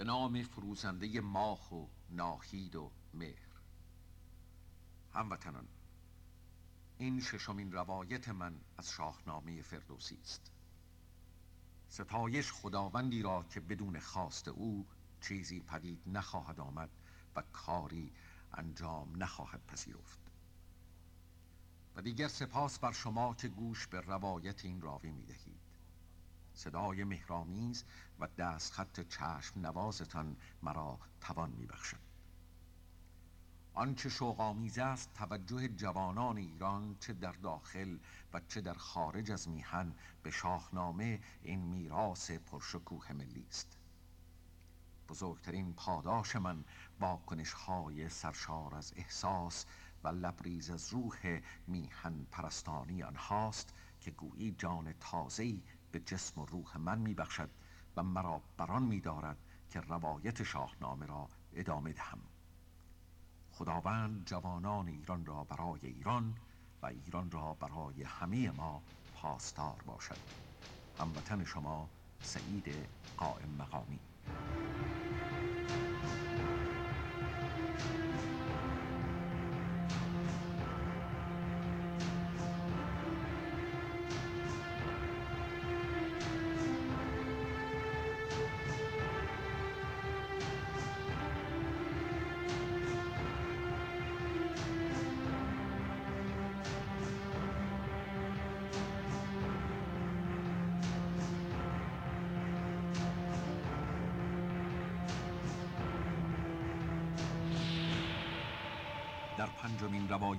به نام فروزنده ماه و ناهید و مهر. هموطنان این ششمین روایت من از شاهنامه فردوسی است. ستایش خداوندی را که بدون خواست او چیزی پدید نخواهد آمد و کاری انجام نخواهد پذیرفت. و دیگر سپاس بر شما که گوش به روایت این راوی می دهید صدای مهرامیز و دست خط چشم نوازتان مرا توان می بخشد آنچه شوق آمیز است توجه جوانان ایران چه در داخل و چه در خارج از میهن به شاهنامه این میراث پرشکوه ملی است. بزرگترین پاداش من واکنش های سرشار از احساس و لبریز از روح میهن پرستانی آنهاست که گویی جان تازه‌ای به جسم و روح من میبخشد و مرا بران میدارد که روایت شاهنامه را ادامه دهم. خداوند جوانان ایران را برای ایران و ایران را برای همه ما پاسدار باشد. هموطن شما سعید قائم مقامی.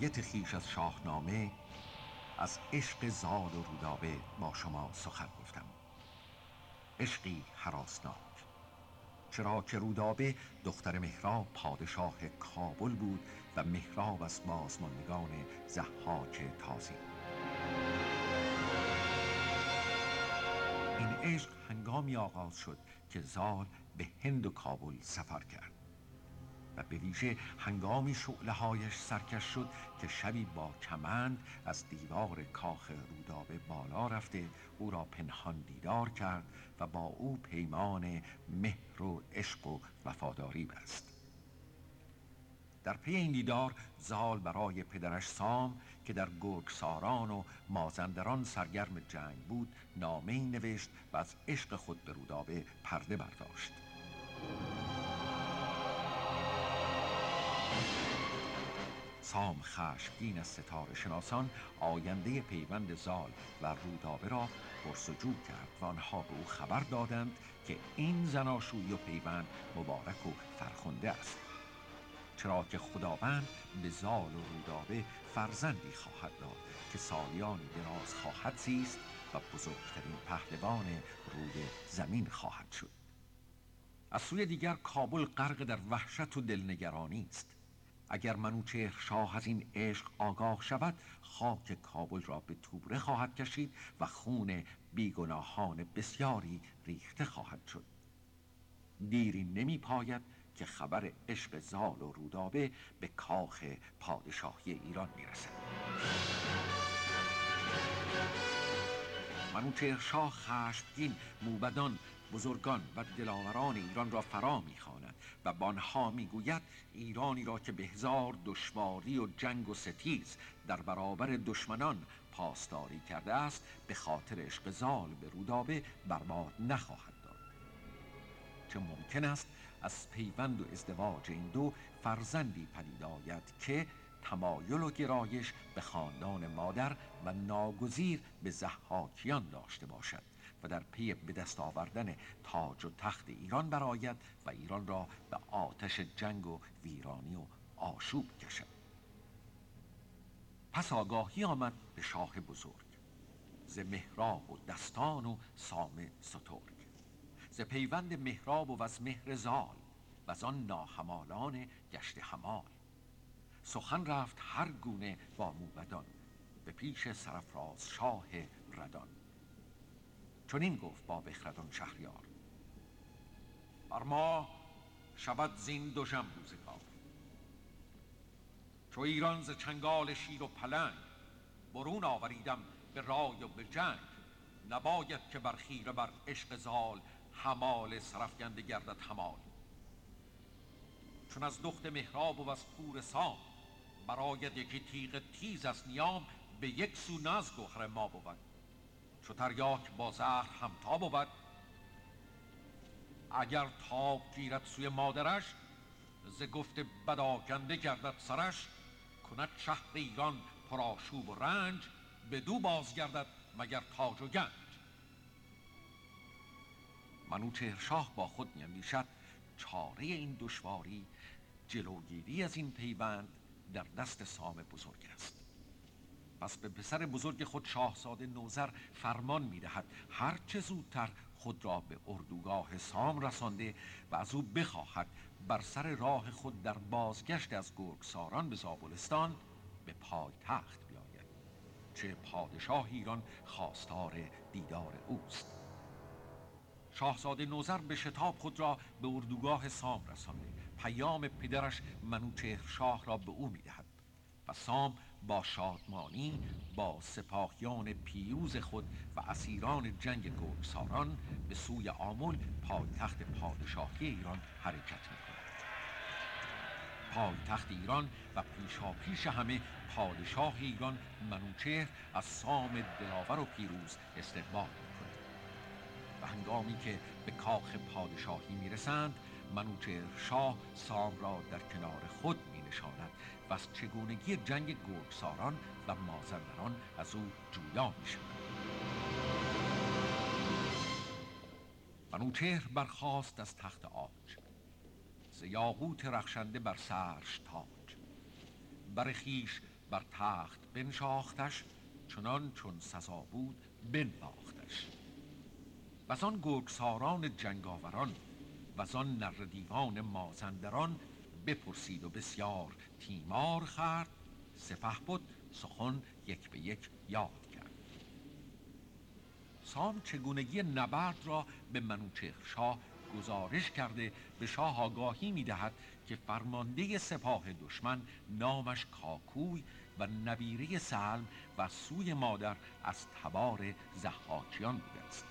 روایت خیش از شاهنامه از عشق زال و رودابه با شما سخن گفتم. عشقی حراسناک چرا که رودابه دختر مهراب پادشاه کابل بود و مهراب از بازماندگان زحاک تازی. این عشق هنگامی آغاز شد که زال به هند و کابل سفر کرد. به ویژه هنگامی شعله هایش سرکش شد که شبی با کمند از دیوار کاخ رودابه بالا رفته او را پنهان دیدار کرد و با او پیمان مهر و عشق و وفاداری بست. در پی این دیدار زال برای پدرش سام که در گرگساران و مازندران سرگرم جنگ بود نامه نوشت و از عشق خود به رودابه پرده برداشت. سام خشمگین از ستاره شناسان آینده پیوند زال و رودابه را پرسجو کرد و آنها به او خبر دادند که این زناشویی و پیوند مبارک و فرخنده است. چرا که خداوند به زال و رودابه فرزندی خواهد داد که سالیانی دراز خواهد زیست و بزرگترین پهلوان روی زمین خواهد شد. از سوی دیگر کابل غرق در وحشت و دلنگرانی است. اگر منوچهر شاه از این عشق آگاه شود خاک کابل را به توبره خواهد کشید و خون بیگناهان بسیاری ریخته خواهد شد. دیری نمی پاید که خبر عشق زال و رودابه به کاخ پادشاهی ایران می‌رسد منوچهر شاه خشمگین موبدان بزرگان و دلاوران ایران را فرا می‌خواند و بانها می‌گوید ایرانی را که به هزار دشواری و جنگ و ستیز در برابر دشمنان پاسداری کرده است به خاطر عشق زال به رودابه برباد نخواهد داد. چه ممکن است از پیوند و ازدواج این دو فرزندی پدید آید که تمایل و گرایش به خاندان مادر و ناگزیر به زحاکیان داشته باشد؟ و در پی به دست آوردن تاج و تخت ایران برآید و ایران را به آتش جنگ و ویرانی و آشوب کشد. پس آگاهی آمد به شاه بزرگ ز مهراب و دستان و سام سترگ ز پیوند مهراب و از مهر زال و از آن ناهمالان گشت همال سخن رفت هر گونه با موبدان به پیش سرفراز شاه ردان. چون این گفت با بخردان شهریار. بر ما شود زین دو ژم روزگار. چو ایران ز چنگال شیر و پلنگ برون آوریدم به رای و به جنگ نباید که بر خیره بر عشق زال همال سرفگنده گردد همال چون از دخت مهراب و از پور سام براید یکی تیغ تیز از نیام به یک سو نز گهر ما بود. چو تریاک با زهر همتا بود. اگر تاب گیرد سوی مادرش ز گفت بداکنده گردد سرش کند شهر ایران پرآشوب و رنج بدو بازگردد مگر تاج و گنج. منوچهر شاه با خود میاندیشد چاره این دشواری جلوگیری از این پیوند در دست سام بزرگ است. پس به پسر بزرگ خود شاهزاده نوزر فرمان می‌دهد. هر چه زودتر خود را به اردوگاه سام رسانده و از او بخواهد بر سر راه خود در بازگشت از گرگساران به زابلستان به پای تخت بیاید. چه پادشاه ایران خواستار دیدار اوست. شاهزاده نوزر به شتاب خود را به اردوگاه سام رسانده. پیام پدرش منوچهر شاه را به او می‌دهد. و سام با شادمانی با سپاهیان پیروز خود و اسیران جنگ گرگساران به سوی آمل پایتخت پادشاهی ایران حرکت می پایتخت ایران و پیشا پیش همه پادشاه ایران منوچهر از سام دلاور و پیروز استقبال می‌کند و هنگامی که به کاخ پادشاهی می‌رسند منوچهر شاه سام را در کنار خود می نشاند و از چگونگی جنگ گرگساران و مازندران از او جویا می شود منوچهر برخاست از تخت آج ز یاقوت رخشنده بر سرش تاج. بر خیش بر تخت بنشاختش چنان چون سزا بود بنواختش. و آن گرگساران جنگاوران و آن نر دیوان مازندران بپرسید و بسیار تیمار خرد سپه بود سخن یک به یک یاد کرد. سام چگونگی نبرد را به منوچهر شاه گزارش کرده به شاه آگاهی می‌دهد که فرمانده سپاه دشمن نامش کاکوی و نبیره سلم و سوی مادر از تبار زحاکیان بوده است.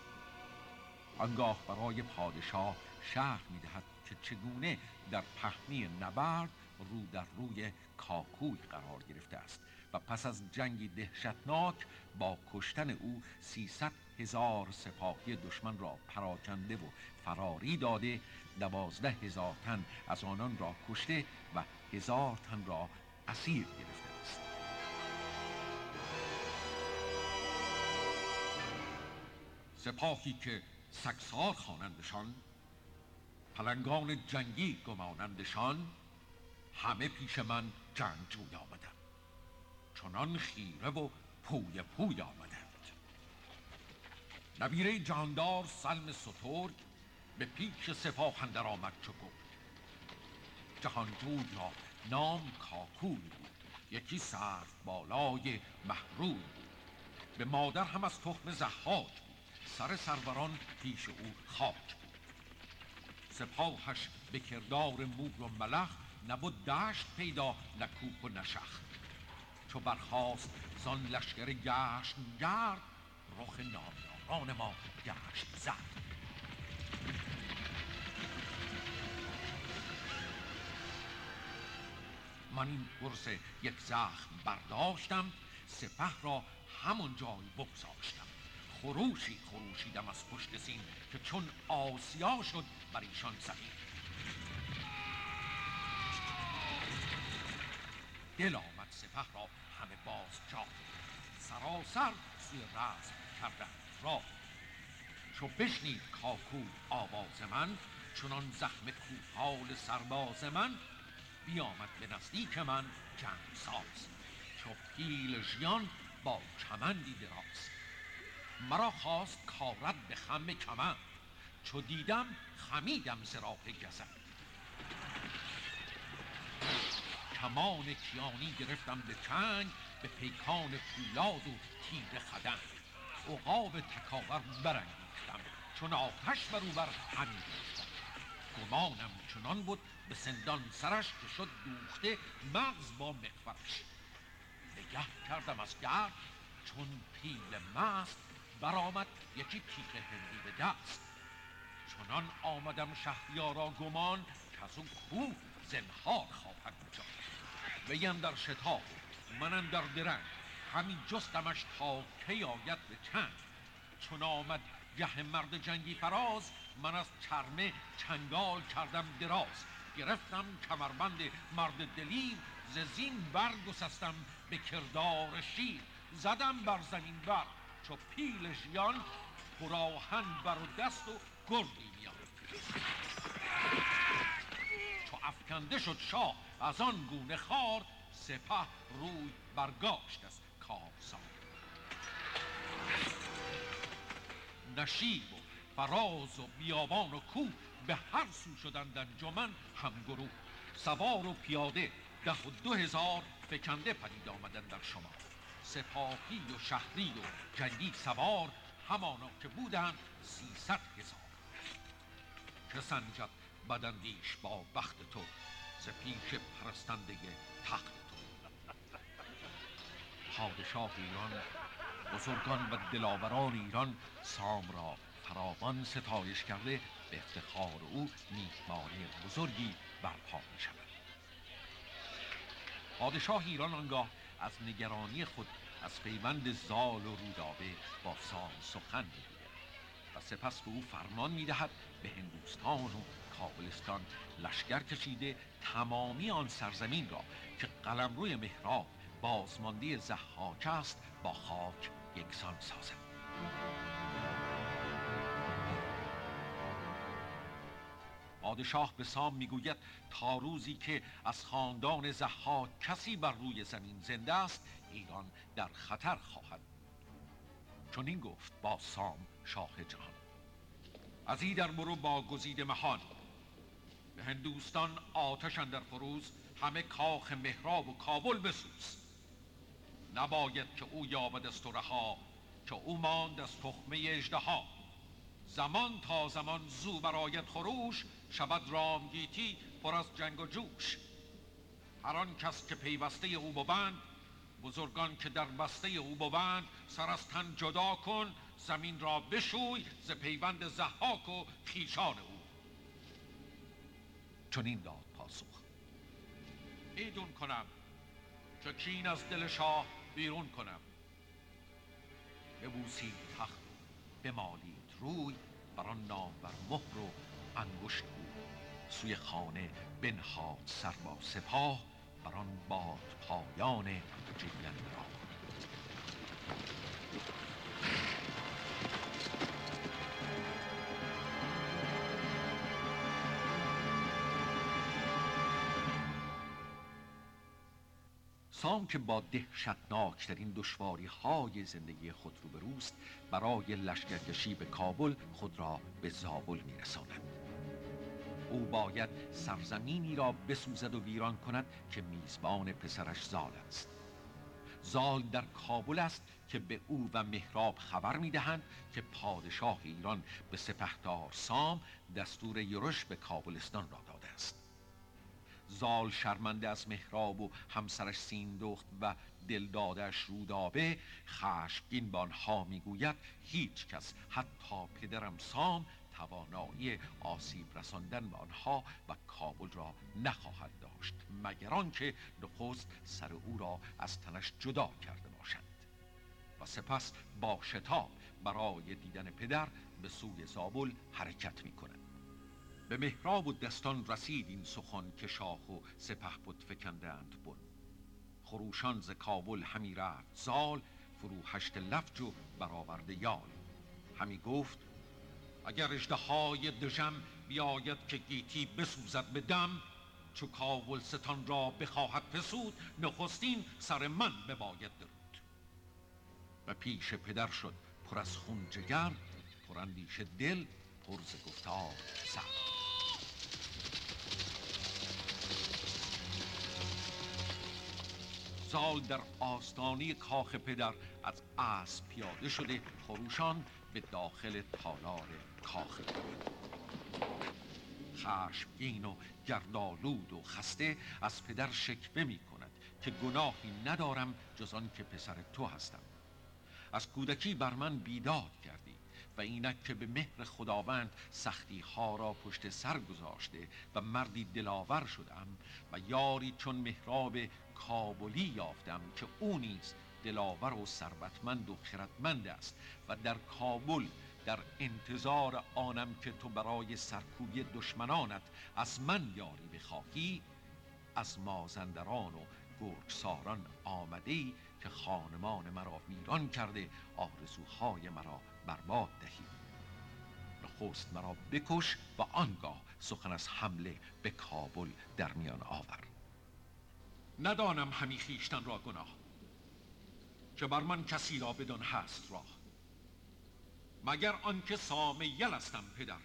آنگاه برای پادشاه شهر می‌دهد که چگونه در پهنی نبرد رو در روی کاکوی قرار گرفته است و پس از جنگی دهشتناک با کشتن او سیصد هزار سپاهی دشمن را پراکنده و فراری داده دوازده هزار تن از آنان را کشته و هزار تن را اسیر گرفته است. سپاهی که سکسار خوانندشان پلنگان جنگی گمانندشان همه پیش من جنگجوی آمدند چنان خیره و پوی پوی آمدند. نبیره جاندار سلم سترگ به پیش سپاه اندر آمد چو جهانجوی را نام کاکوی بود یکی سر بالای محروی بود. به مادر هم از تخم زحاج بود سر سروران پیش او خاک سپاهش به کردار مور و ملخ نبود دشت پیدا نکوک و نشخ چو برخواست زان لشکر گشت گرد رخ نامیاران ما گشت زد من این گرس یک زخم برداشتم سپه را همون جای بگذاشتم. خروشی خروشیدم از پشت سین که چون آسیا شد بر ایشان زمین دل آمد سپه را همه باز جا سراسر سوی رزم کردن را چو بشنید کاکو آواز من چنان زخم کوپال سرباز من بیامد به نزدیک من جنگ ساز. چو پیل ژیان با کمندی دراز مرا خواست کارد به خم کمند. چو دیدم خمیدم ز راه گزند کمان کیانی گرفتم به چنگ به پیکان پولاد و تیر خدنگ. عقاب تکاور برانگیختم چون آتش بر او بر همی گمانم چنان بود به سندان سرش که شد دوخته مغز با مغفرش. نگه کردم از گرد چون پیل مست برآمد یکی تیغ هندی به دست. چنان آمدم شهریارا گمان که از او کوه زنهار خواهد گذاشت ویم در شتاب من در درنگ. همین جستمش تا کی آید به چند چون آمد گه مرد جنگی فراز من از چرمه چنگال کردم دراز. گرفتم کمربند مرد دلیر ز زین برگسستم به کردار شیر. زدم بر زمین بر چو پیل ژیان پراهن بر و دست و گردی میان چو افکنده شد شاه از آن گونه خار سپه روی برگاشت از کارزار. نشیب و فراز و بیابان و کوه به هر سو شدند انجمن همگروه سوار و پیاده ده و دو هزار فکنده پدید آمدن در شما سپاهی و شهری و جنگی سوار همانا که بودند سیصد هزار. که سنجد بدندیش با بخت تو ز پیش پرستنده تخت تو. پادشاه ایران بزرگان و دلاوران ایران سام را فراوان ستایش کرده به افتخار او میهمانی بزرگی برپا می شود پادشاه ایران آنگاه از نگرانی خود از پیوند زال و رودابه با سام سخن می‌گوید سپس به او فرمان می‌دهد به هندوستان و کابلستان لشکر کشیده تمامی آن سرزمین را که قلمروی مهراب بازمانده زحاک است با خاک یکسان سازد. پادشاه به سام می‌گوید تا روزی که از خاندان زحاک کسی بر روی زمین زنده است ایران در خطر خواهد چون این گفت با سام شاه جهان. از این در برو با گزید مهان. به هندوستان آتش در فروز همه کاخ مهراب و کابل بسوز. نباید که او یابد از تو رها که او ماند از تخمه اژدها. زمان تا زمان زو برایت خروش شود رامگیتی پر از جنگ و جوش. هر آن کس که پیوسته او بوند بزرگان که در بسته او بوند سر از تن جدا کن زمین را بشوی ز پیوند زحاک و خیشان او. چون این داد پاسخ. میدون کنم که کین از دل شاه بیرون کنم. ببوسید تخت بمالید روی بر آن نام بر مهر و انگشت بود سوی خانه بنهاد سر با سپاه بر آن باد پایان جوینده را. سام که با دهشتناکترین دشواری های زندگی خود رو بروست برای لشکرکشی به کابل خود را به زابل میرساند. او باید سرزمینی را بسوزد و ویران کند که میزبان پسرش زال است. زال در کابل است که به او و مهراب خبر می‌دهند که پادشاه ایران به سپهدار سام دستور یورش به کابلستان را داده است. زال شرمنده از مهراب و همسرش سیندخت و دلدادش رودابه خشمگین به آنها می‌گوید هیچ کس حتی پدرم سام توانایی آسیب رساندن به آنها و کابل را نخواهد داشت مگر آنکه نخست سر او را از تنش جدا کرده باشند و سپس با شتاب برای دیدن پدر به سوی زابل حرکت می کند به مهراب و دستان رسید این سخن که شاه و سپه بود فکندند بن. خروشان ز کابل همی رفت زال فرو هشت لفج و برآورده یال. همی گفت اگر اژدهای دژم بیاید که گیتی بسوزد به دم چو کاول ستان را بخواهد پسود نخستین سر من بباید درود. و پیش پدر شد پر از خون جگر پر اندیشه دل پر ز گفتار سر. زال در آستانی کاخ پدر از اسب پیاده شده خروشان به داخل تالار کاخ. خشمگین و گردالود و خسته از پدر شکوه می کند که گناهی ندارم جز آن که پسر تو هستم. از کودکی بر من بیداد کردی و اینک که به مهر خداوند سختی ها را پشت سر گذاشته و مردی دلاور شدم و یاری چون مهراب کابلی یافتم که او نیز دلاور و ثروتمند و خردمند است و در کابل در انتظار آنم که تو برای سرکوبی دشمنانت از من یاری بخواهی از مازندران و گرگساران آمده ای که خانمان مرا ویران کرده آرزوهای مرا برباد دهی. نخست مرا بکش و آنگاه سخن از حمله به کابل در میان آور. ندانم همی خیشتن را گناه. که بر من کسی را بدان هست راه. مگر آنکه سام یل هستم پدر.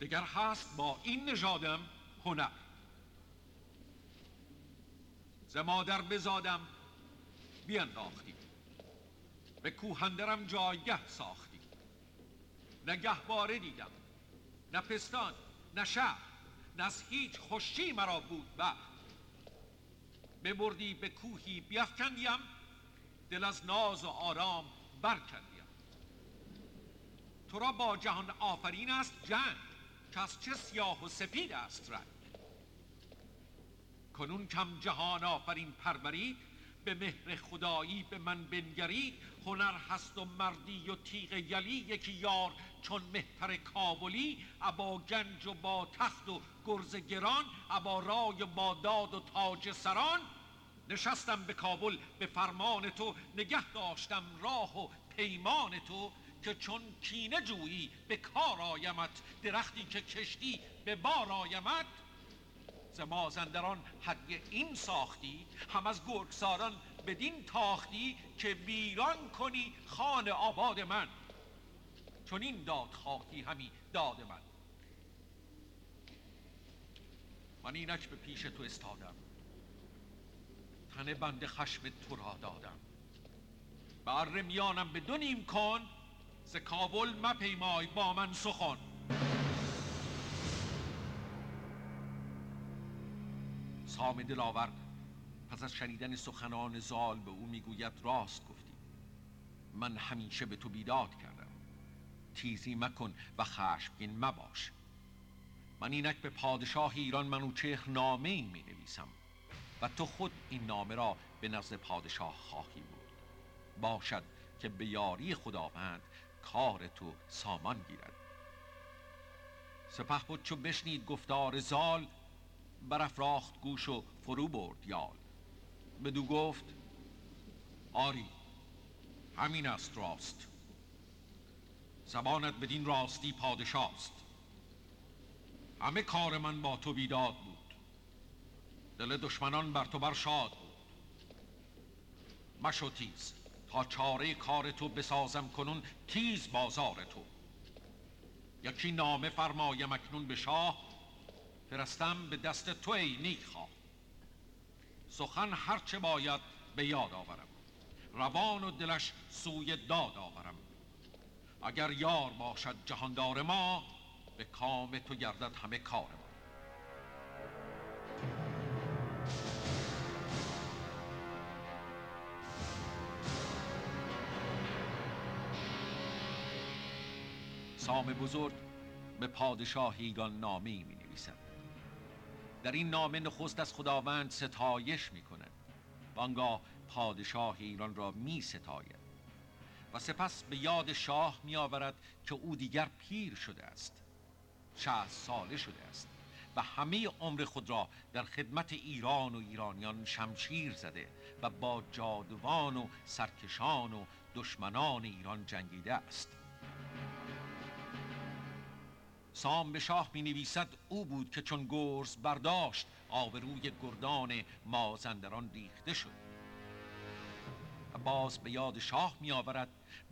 دگر هست با این نژادم هنر. ز مادر بزادم بینداختی. به کوهندرم جایگه ساختی. نه گهواره دیدم نه پستان نه شهر نه از هیچ خوشی مرا بود بر ببردی به کوهی بیفکندیم دل از ناز و آرام برکندیم. تو را با جهان آفرین است جنگ که از چه سیاه و سپید است رنگ. کنون کم جهان آفرین پروری به مهر خدایی به من بنگری هنر هست و مردی و تیغ یلی یکی یار چون مهتر کابلی. ابا گنج و با تخت و گرز گران ابا رای و با داد و تاج سران. نشستم به کابل به فرمان تو نگه داشتم راه و پیمان تو که چون کینه جویی به کار آیمت درختی که کشتی به بار آیمت. ز مازندران حدی این ساختی هم از گرگساران بدین تاختی که ویران کنی خان آباد من. چون این داد خواهی همی داد من. من اینک به پیش تو استادم. تن بند خشم تو را دادم. بر میانم به دو نیم کن ز کابل مپیمای با من سخن. سام دلاور پس از شنیدن سخنان زال به او می‌گوید راست گفتی. من همیشه به تو بیداد کردم. تیزی مکن و خشمگین مباش. من اینک به پادشاه ایران منوچهر نامه ای می نویسم و تو خود این نامه را به نزد پادشاه خواهی بود. باشد که به یاری خداوند کار تو سامان گیرد. سپه بود چو بشنید گفتار زال برافراخت گوش و فرو برد یال. بدو گفت آری همین است راست. زبانت بدین راستی پادشاست. همه کار من با تو بیداد بود. دل دشمنان بر تو بر شاد بود. مشو تیز تا چاره کار تو بسازم کنون تیز بازار تو. یکی نامه فرمایم اکنون به شاه فرستم به دست تو ای نیخواه سخن هرچه باید به یاد آورم. روان و دلش سوی داد آورم. اگر یار باشد جهاندار ما به کام تو گردد همه کار ما. سام بزرگ به پادشاه ایران نامه می نویسد در این نامه نخست از خداوند ستایش می کند و پادشاه ایران را می ستاید و سپس به یاد شاه می آورد که او دیگر پیر شده است شهست ساله شده است و همه عمر خود را در خدمت ایران و ایرانیان شمشیر زده و با جادوان و سرکشان و دشمنان ایران جنگیده است. سام به شاه می نویسد او بود که چون گرز برداشت آبروی گردان مازندران ریخته شد. باز به یاد شاه می آورد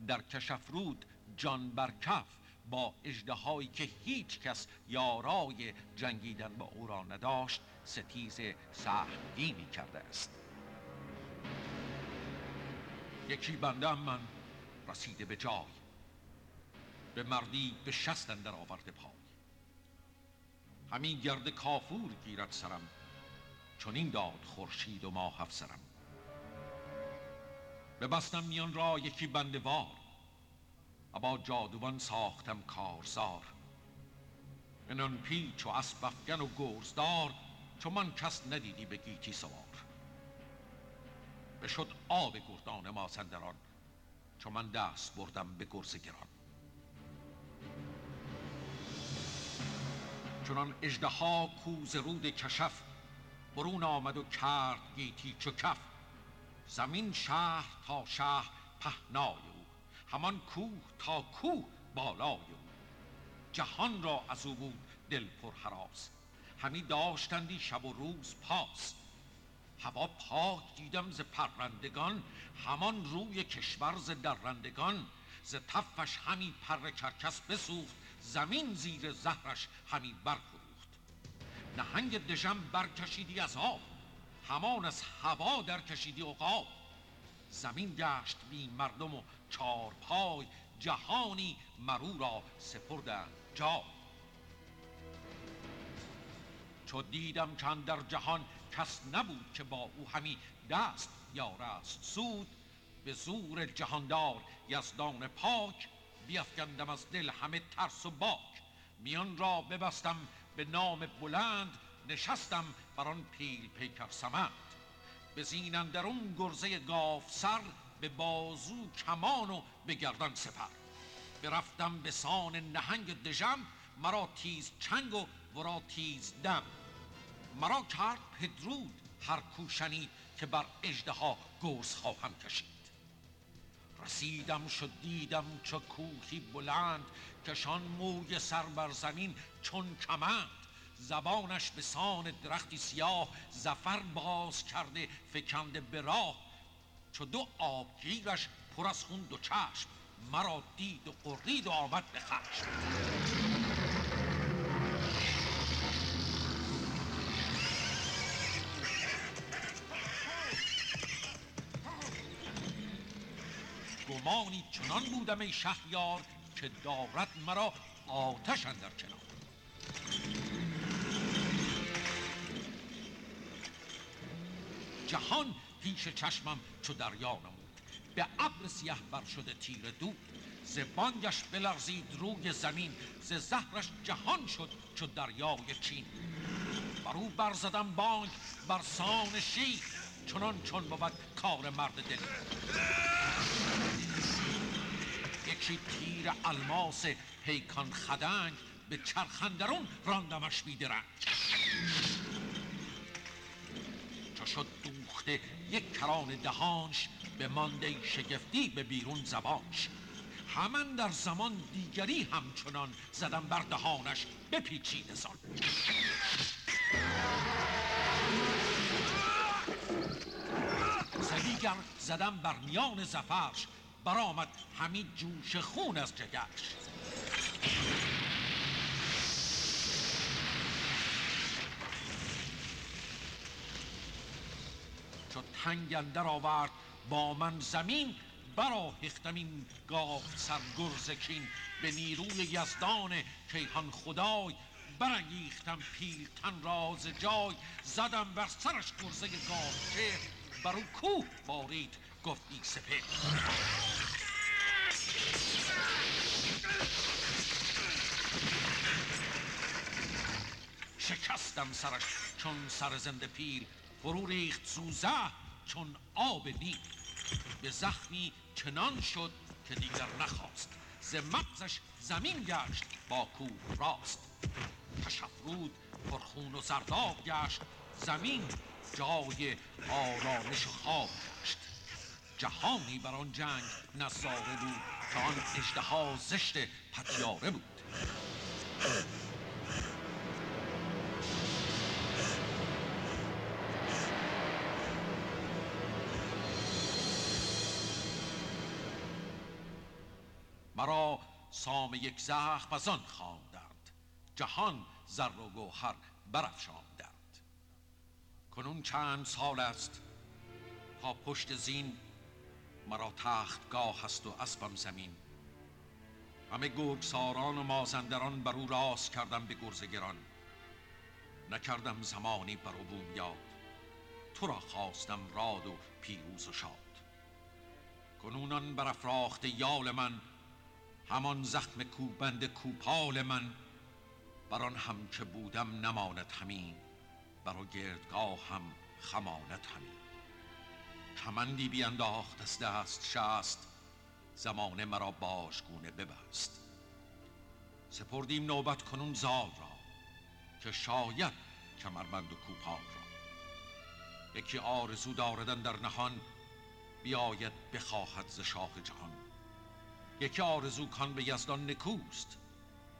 در کشفرود جان بر کف با اجدهایی که هیچ کس یارای جنگیدن با او را نداشت ستیز سهمگینی کرده است. یکی بنده من رسیده به جای. به مردی به شست در آورده پای. همین گرد کافور گیرد سرم. چون این داد خورشید و ماه افسرم. ببستم میان را یکی بندوار ابا جادوان ساختم کارزار. انان پیچ و اسب افگن و گرزدار چون من کس ندیدی به گیتی سوار. بشد آب گردان مازندران چون من دست بردم به گرز گران. چنان اژدها کوز رود کشف برون آمد و کرد گیتی چو کف. زمین شهر تا شهر پهنای او همان کوه تا کوه بالای او. جهان را از او بود دل پر حراس همی داشتندی شب و روز پاس. هوا پاک دیدم ز پرندگان همان روی کشور ز درندگان. ز تفش همی پر کرکس بسوخت زمین زیر زهرش همی برفروخت. نهنگ دژم برکشیدی از آب همان از هوا در کشیدی عقاب. زمین گشت بی مردم و چارپای جهانی مرو را سپردند جا چو دیدم که در جهان کس نبود که با او همی دست یارست سود به زور جهاندار یزدان پاک بیافکندم از دل همه ترس و باک. میان را ببستم به نام بلند نشستم بر آن پیل پیکر سمند. به زین اون گرزه گاف سر به بازو کمان و به گردن سپر. برفتم به سان نهنگ دژم مرا تیز چنگ و ورا تیز دم. مرا کرد پدرود هر کوشنید که بر ها گرز خواهم کشید. رسیدم شد دیدم چو کوهی بلند کشان موی سر بر زمین چون کمند. زبانش به سان درختی سیاه زفر باز کرده فکنده به راه. چو دو آبگیرش پر از خون دو چشم مرا دید و قرید و آمد به خشم. گمانی چنان بودم ای شهریار که دارد مرا آتش اندر کنار جهان پیش چشمم چو دریا نمود. به ابر سیه بر شده تیر دود. ز بانگش بلرزید روی زمین. ز زهرش جهان شد چو دریای چین. بر او برزدم بانگ بر سان شیر. چنان چون بود کار مرد دل. یکی تیر الماس پیکان خدنگ به چرخندرون راندمش بیدرنگ چو شد دوخته یک کران دهانش به مانده شگفتی به بیرون زبانش. همان در زمان دیگری همچنان زدم بر دهانش بپیچیده زان. دیگر زدم بر میان زفرش. برآمد همین جوش خون از جگرش. چو تنگ اندر آورد با من زمین براهیختم این گاو سرگرز کین. به نیروی یزدان کیهان خدای برانگیختم پیلتن راز جای. زدم بر سرش گرزه گاو بر او کوه بارید گفتی سپه شکستم سرش چون سر زنده پیل فرو ریخت سوزه چون آب نیل. به زخمی چنان شد که دیگر نخواست. ز مغزش زمین گشت با کوه راست. تشفرود پرخون و زرداب گشت زمین جای آرامش و خواب گشت جهانی بر آن جنگ نظاره بود که آن اجدها زشت پتیاره بود. مرا سام یک زخم از آن خواندند. جهان زر و گوهر برافشاندند. کنون چند سال است تا پشت زین مرا تختگاه هست و اسبم زمین. همه گرگساران و مازندران بر او راست کردم به گرز گران. نکردم زمانی بر بوم یاد تو را خواستم راد و پیروز و شاد. کنونان برافراخت یال من همان زخم کوبند کوپال من. بر آن هم که بودم نماند همین. بر گردگاه هم خمانت همین کمندی بیانداخت از دست شست زمان مرا باشگونه ببست. سپردیم نوبت کنون زال را که شاید کمربند و کوپال را. یکی آرزو داردن در نهان بیاید بخواهد ز شاه جهان. یکی آرزو کان به یزدان نکوست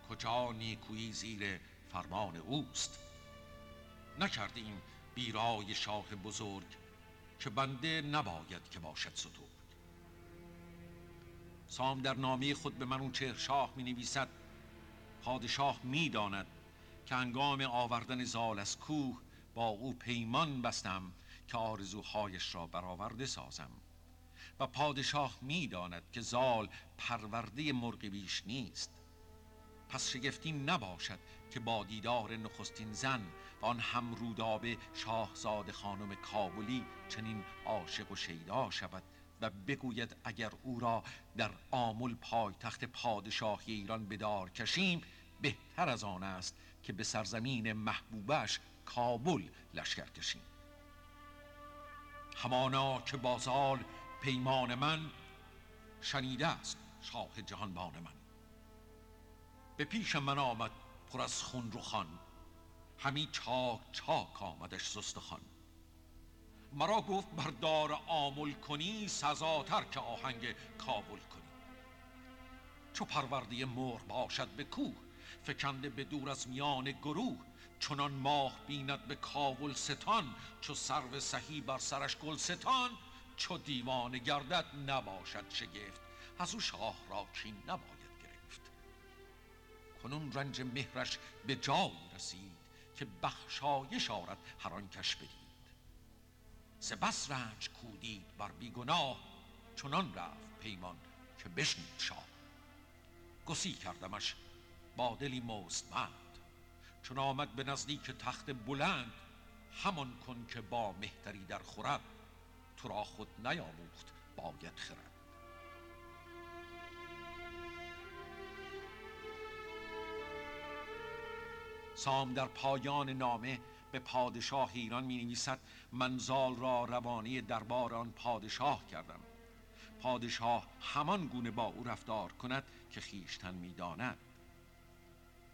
کجا نیکویی زیر فرمان اوست. نکردیم بیرای شاه بزرگ که بنده نباید که باشد سترگ سام در نامه خود به منوچهر شاه می نویسد پادشاه می داند که انگام آوردن زال از کوه با او پیمان بستم که آرزوهایش را برآورده سازم. و پادشاه می داند که زال پرورده مرغ بیش نیست. پس شگفتی نباشد که با دیدار نخستین زن آن هم رودابه شاهزاده خانم کابلی چنین عاشق و شیدا شود و بگوید اگر او را در آمل پایتخت پادشاهی ایران بدار کشیم بهتر از آن است که به سرزمین محبوبش کابل لشکر کشیم. همانا که بازال پیمان من شنیده است شاه جهانبان من. به پیش من آمد پر از خون خان همی چاک چاک آمدش زستخان مرا گفت بردار آمل کنی سزاتر که آهنگ کابل کنی. چو پرورده مور باشد به کوه فکنده به دور از میان گروه. چنان ماه بیند به کاول ستان چو سرو سهی بر سرش گل ستان چو دیوان گردد نباشد شگفت از او شاه را کین نباید گرفت. کنون رنج مهرش به جایی رسید. که بخشایش آرد هر آن کش بدید. رنج کودید بر بیگناه چنان رفت پیمان که بشنید شاه. گسی کردمش با دلی مستمند چون آمد به نزدیک تخت بلند همان کن که با مهتری در خورد تو را خود نیاموخت باید خرد. سام در پایان نامه به پادشاه ایران می نویسد منزال را روانی دربار آن پادشاه کردم. پادشاه همان گونه با او رفتار کند که خیشتن می داند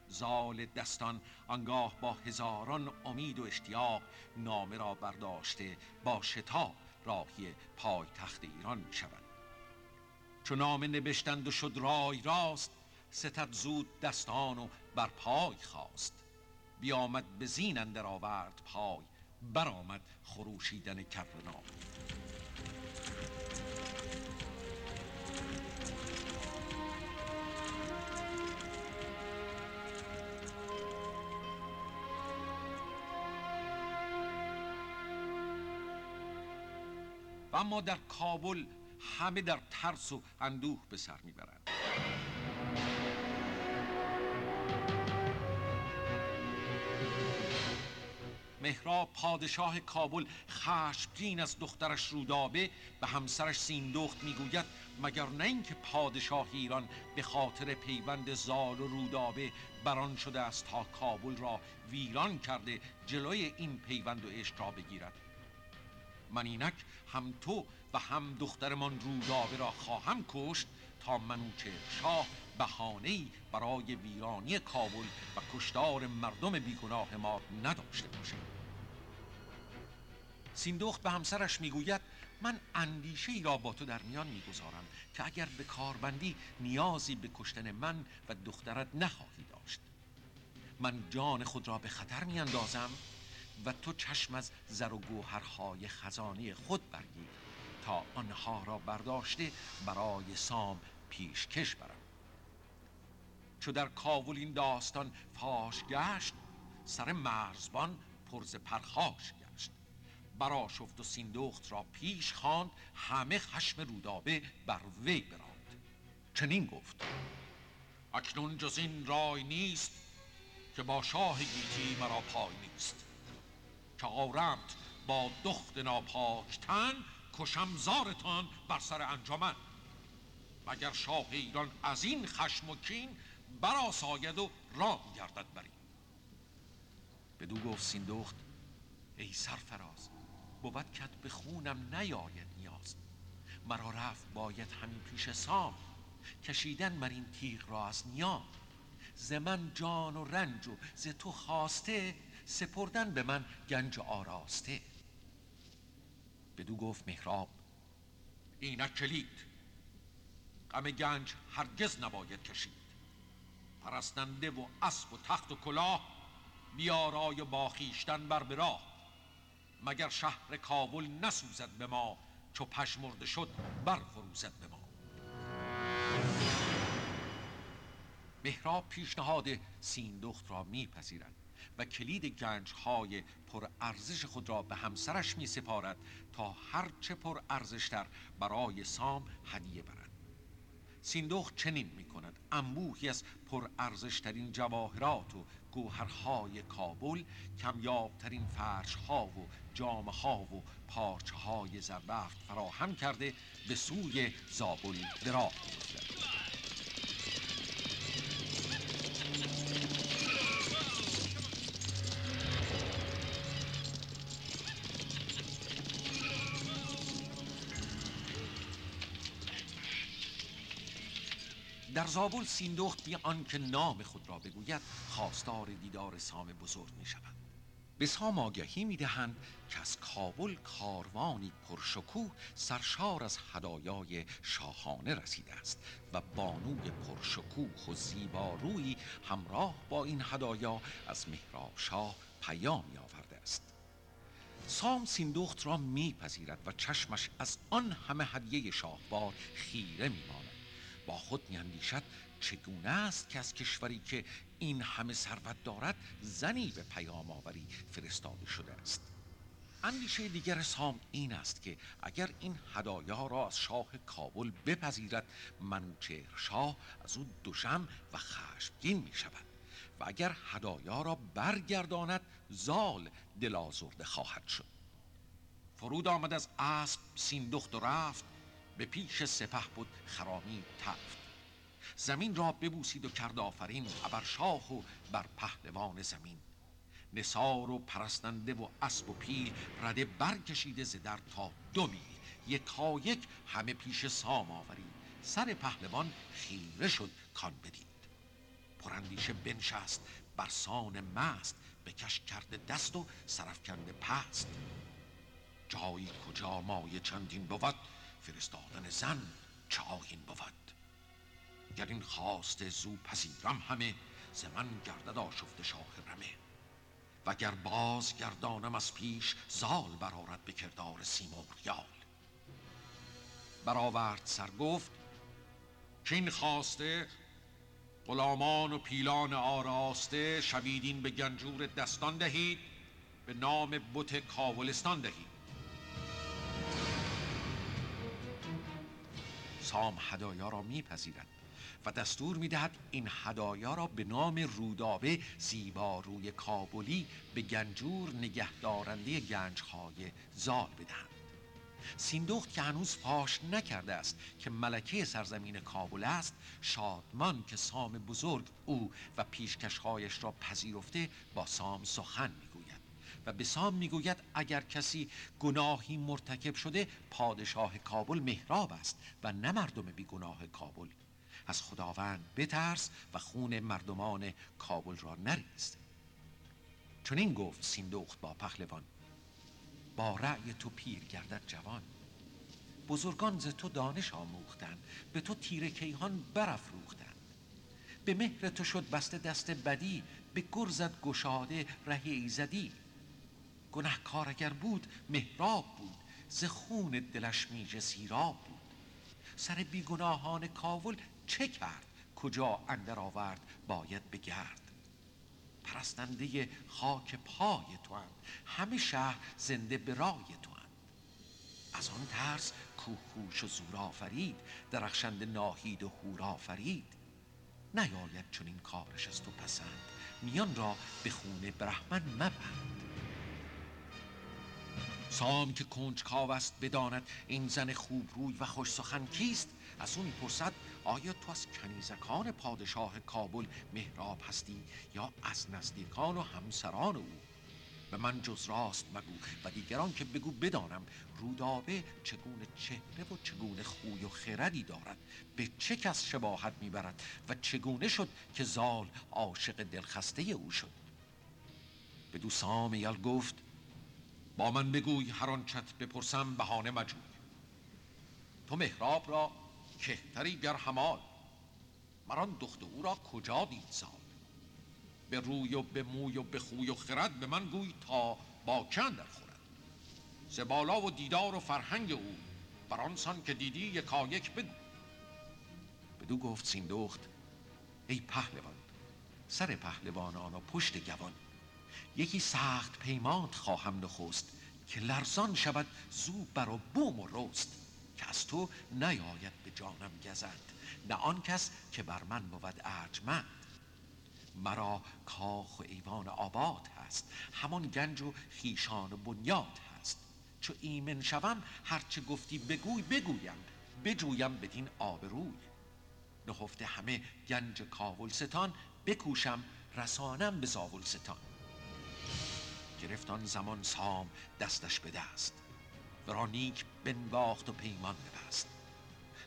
زال دستان آنگاه با هزاران امید و اشتیاق نامه را برداشته با شتاب راهی پای تخت ایران می شود. چون نامه نبشتند و شد رای راست ستد زود دستان و بر پای خواست بیامد به زین اندر آورد پای برآمد خروشیدن کرنام و اما در کابل همه در ترس و اندوه به سر می‌برند. مهراب پادشاه کابل خشمگین از دخترش رودابه به همسرش سیندخت می‌گوید مگر نه اینکه پادشاه ایران به خاطر پیوند زال و رودابه بران شده است تا کابل را ویران کرده جلوی این پیوند و عشق را بگیرد؟ من اینک هم تو و هم دخترمان رودابه را خواهم کشت تا منوچه شاه بهانه‌ای برای ویرانی کابل و کشتار مردم بیگناه ما نداشته باشد سیندخت به همسرش می‌گوید من اندیشه را با تو در میان می‌گذارم که اگر به کاربندی نیازی به کشتن من و دخترت نخواهی داشت. من جان خود را به خطر میاندازم و تو چشم از زر و گوهرهای خزانه خود برگیر تا آنها را برداشته برای سام پیشکش برم. چو در کاول این داستان فاش گشت سر مرزبان پرز پرخاش گشت برا شفت و سیندخت را پیش خواند همه خشم رودابه بر وی براند. چنین گفت اکنون جز این رای نیست که با شاه گیتی مرا پای نیست. که آرمت با دخت ناپاک تن کشم زارتان بر سر انجامن مگر شاه ایران از این خشم و کین براساید و را گردد بریم بدو گفت سیندخت ای سرفراز بود کت به خونم نیاید نیاز. مرا رفت باید همین پیش سام. کشیدن مر این تیغ را از نیام. ز من جان و رنج و ز تو خواسته سپردن به من گنج آراسته. بدو گفت مهراب اینک کلید. غم گنج هرگز نباید کشید. پرستنده و اسب و تخت و کلاه بیارای و با خیشتن بر براه مگر شهر کابل نسوزد به ما چو پشمرده شد برفروزد به ما. مهراب پیشنهاد سیندخت را میپذیرد و کلید گنج های پر ارزش خود را به همسرش می سپارد تا هرچه پر ارزشتر برای سام هدیه برد. سیندخت چنین می کند انبوهی از پر ارزشترین جواهرات و گوهرهای کابل کمیابترین فرش ها و جامه ها و پارچه های زربفت فراهم کرده به سوی زابل درا در زابل سیندخت بی آنکه نام خود را بگوید خواستار دیدار سام بزرگ می به سام آگهی می دهند که از کابل کاروانی پرشکوه سرشار از هدایای شاهانه رسیده است و بانوی پرشکوه و زیبارویی همراه با این هدایا از مهراب شاه پیامی آورده است. سام سیندخت را میپذیرد و چشمش از آن همه هدیه شاهبار خیره میماند. با خود میاندیشد چگونه است که از کشوری که این همه ثروت دارد زنی به پیام آوری فرستاده شده است. اندیشه دیگر سام این است که اگر این هدایا را از شاه کابل بپذیرد منوچهر شاه از او دوشم و خشمگین می شود و اگر هدایا را برگرداند زال دلازرده خواهد شد. فرود آمد از اسب سیندخت و رفت به پیش سپه بود خرامی تفت. زمین را ببوسید و کرد آفرین ابر شاه و بر پهلوان زمین. نسار و پرستنده و اسب و پیل رده برکشیده ز در تا دو میل. یکا یک همه پیش سام آورید. سر پهلوان خیره شد کان بدید. پراندیشه بنشست بر سان مست به کش کرده دست و سرف کرده پست. جایی کجا مایه چندین بود؟ فرستادن زن چه آهین بود. گر این خواست زو پذیرم همه ز من گردد آشفت شاه رمه. و گر باز گردانم از پیش زال برارد به کردار سیمور یال. برآورد سر گفت که این خواسته غلامان و پیلان آراسته شویدین به گنجور دستان دهید به نام بت کاولستان دهید. سام هدایا را میپذیرد. و دستور می‌دهد این هدایا را به نام رودابه زیبا روی کابلی به گنجور نگهدارنده گنجهای زال بدهند. سیندخت که هنوز فاش نکرده است که ملکه سرزمین کابل است شادمان که سام بزرگ او و پیشکشهایش را پذیرفته با سام سخن می‌گوید و به سام می‌گوید اگر کسی گناهی مرتکب شده پادشاه کابل مهراب است و نه مردم بی گناه کابل از خداوند بترس و خون مردمان کابل را نریز. چون این گفت سیندخت با پهلوان با رأی تو پیر گردد جوان. بزرگان ز تو دانش آموختند به تو تیر کیهان برافروختند. به مهر تو شد بسته دست بدی به گرزت گشاده ره ایزدی گنهکار اگر بود مهراب بود ز خون دلش میجه سیراب بود. سر بیگناهان کاول کرد؟ کجا اندر آورد؟ باید بگرد. پرستنده خاک پای تو هم. همه شهر زنده به رای تو هم. از آن ترس کوهوش و زور آفرید. درخشند ناهید و هور آفرید. نیاید چون این کارش از تو پسند. میان را به خونه برحمن مبند. سام که کنجکاو است بداند این زن خوب روی و خوش سخن کیست؟ از او می‌پرسد آیا تو از کنیزکان پادشاه کابل مهراب هستی یا از نزدیکان و همسران او؟ به من جز راست مگو و دیگران که بگو بدانم رودابه چگونه چهره و چگونه خوی و خردی دارد؟ به چه کس شباهت می‌برد و چگونه شد که زال عاشق دلخسته او شد؟ به سام یل گفت با من بگوی هر آنچت بپرسم بهانه مجوی. تو مهراب را کهتری گر همال مران دخت او را کجا دید سال به روی و به موی و به خوی و خرد به من گوی تا با کن در خورد. زبالا و دیدار و فرهنگ او بر آنسان که دیدی یکایک بگو بدو گفت سیندخت ای پهلوان سر پهلوانان و پشت گوان یکی سخت پیمانت خواهم نخست که لرزان شود زو بر و بوم و رست. که از تو نیاید به جانم گزد نه آن کس که بر من بود ارجمند. مرا کاخ و ایوان آباد هست همان گنج و خیشان و بنیاد هست. چو ایمن شوم هرچه گفتی بگوی بگویم بجویم بدین آبروی. نهفته همه گنج کاولستان بکوشم رسانم به زاولستان. گرفت آن زمان سام دستش به دست. ورا نیک بنواخت و پیمان ببست.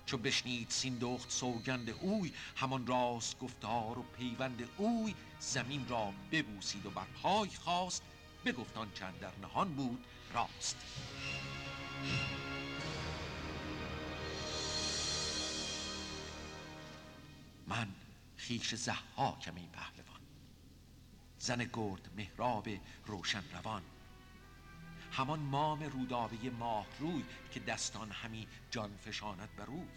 چو بشنید سیندخت سوگند اوی همان راست گفتار و پیوند اوی زمین را ببوسید و بر پای خواست بگفت چند در نهان بود راست. من خیش زحاکم این پهلوان. زن گرد مهراب روشن روان. همان مام رودابه ماه روی که دستان همی جان فشاند بر روی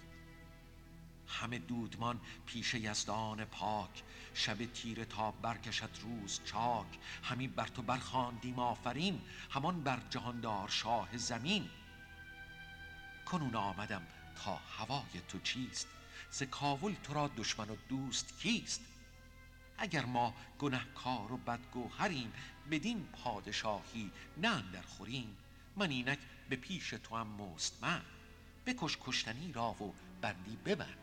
همه دودمان پیش یزدان پاک شب تیر تا برکشد روز چاک. همی بر تو برخواندیم آفرین همان بر جهاندار شاه زمین. کنون آمدم تا هوای تو چیست؟ ز کاول تو را دشمن و دوست کیست؟ اگر ما گنهکار و بدگوهریم بدین پادشاهی نه اندر خوریم. من اینک به پیش تو هم مستمند بکش کشتنی را و بندی ببند.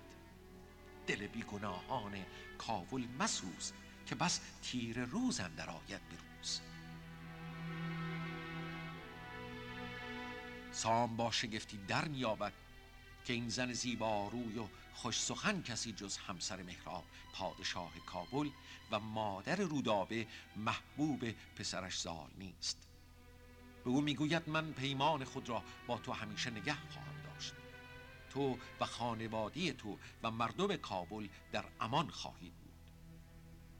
دل بیگناهان کاول مسوز که بس تیر روز اندر آید بروز سام با شگفتی در میابد که این زن زیباروی و خوش سخن کسی جز همسر مهراب پادشاه کابل و مادر رودابه محبوب پسرش زال نیست. به او می‌گوید من پیمان خود را با تو همیشه نگه خواهم داشت. تو و خانوادی تو و مردم کابل در امان خواهید بود.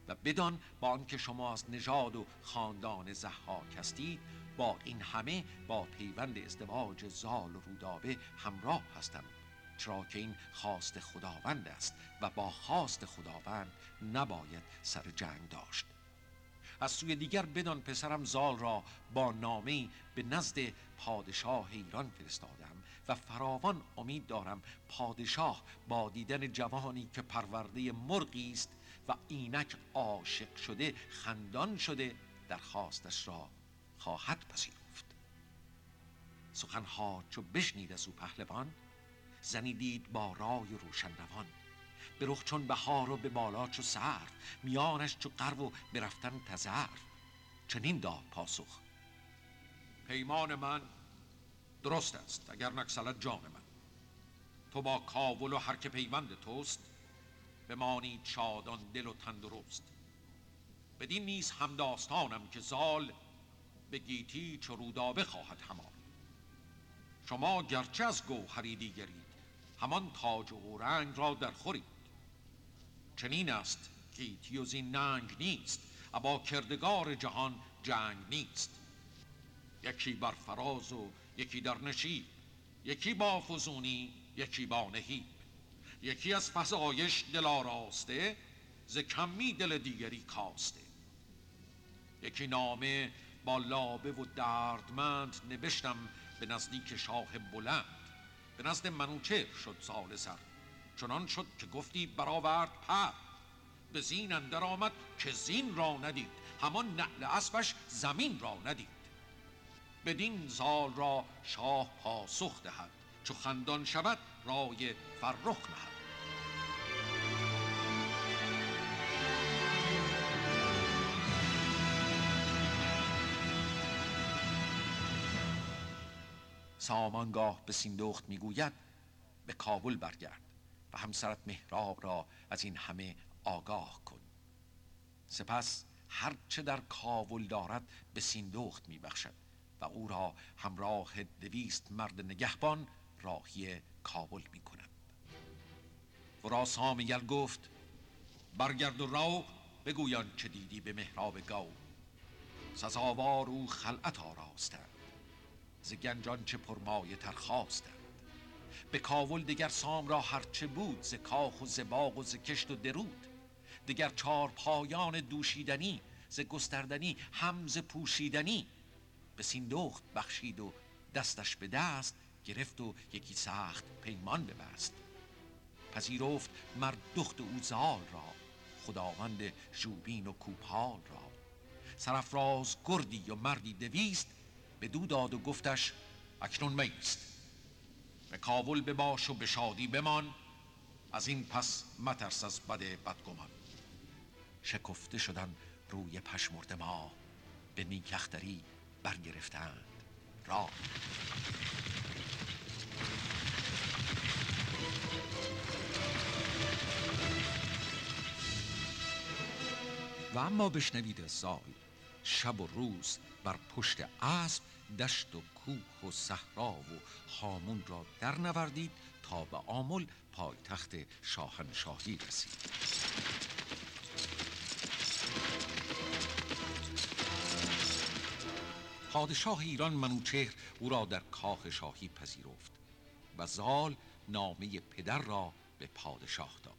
و بدان با آنکه شما از نژاد و خاندان زحاک هستید با این همه با پیوند ازدواج زال و رودابه همراه هستند چرا که این خواست خداوند است و با خواست خداوند نباید سر جنگ داشت. از سوی دیگر بدان پسرم زال را با نامه به نزد پادشاه ایران فرستادم و فراوان امید دارم پادشاه با دیدن جوانی که پرورده مرغی است و اینک عاشق شده خندان شده درخواستش را خواهد پذیرفت. سخنها چو بشنید از او پهلوان زنی دید با رای روشن روان به رخ چون بهار و به بالا چو سر میانش چو قرو و برفتن تزر چنین داد پاسخ. پیمان من درست است اگر نکسلت جان من. تو با کاول و هر که پیوند توست بمانید شادان دل و تندرست. بدین نیز همداستانم که زال به گیتی چو رودابه خواهد همان. شما گرچه از گوهری دیگرید همان تاج و رنگ را در خورید. چنین است و زین ننگ نیست ابا کردگار جهان جنگ نیست. یکی بر فراز و یکی در نشیب یکی با فزونی یکی با نهیب. یکی از فضایش دل آراسته ز کمی دل دیگری کاسته. یکی نامه با لابه و دردمند نوشتم به نزدیک شاه بلند. به نزد منوچه شد سال سر. چنان شد که گفتی برآورد پر. به زین اندر آمد که زین را ندید. همان نعل اسبش زمین را ندید. بدین زال را شاه پاسخ دهد. چو خندان شود صحرای فرخ نهد. سامانگاه به سیندخت می‌گوید به کابل برگرد و همسرت مهراب را از این همه آگاه کن. سپس هرچه در کابل دارد به سیندخت میبخشد و او را همراه دویست مرد نگهبان راهی کابل می کند و را سامیل گفت برگرد و راو بگویان چه دیدی به مهراب گاو سزاوار او خلعت آراستند. ز گنجان چه پرمایه تر خواستند. به کاول دگر سام را هرچه بود ز کاخ و ز باغ و ز کشت و درود. دگر چار پایان دوشیدنی ز گستردنی همز پوشیدنی. به سیندخت بخشید و دستش به دست گرفت و یکی سخت پیمان ببست. پذیرفت مرد دخت اوزال را خداوند شوبین و کوپال را. سرفراز گردی و مردی دویست به دو داد و گفتش اکنون میست به کابل بباش و به شادی بمان از این پس مترس از بد بدگمان. شکفته شدن روی پشمرد ما به نیکختری برگرفتند. را. و اما بشنوید سال شب و روز بر پشت اسب دشت و کوه و صحرا و هامون را در نوردید تا به آمل پایتخت شاهنشاهی رسید. پادشاه ایران منوچهر او را در کاخ شاهی پذیرفت و زال نامه پدر را به پادشاه داد.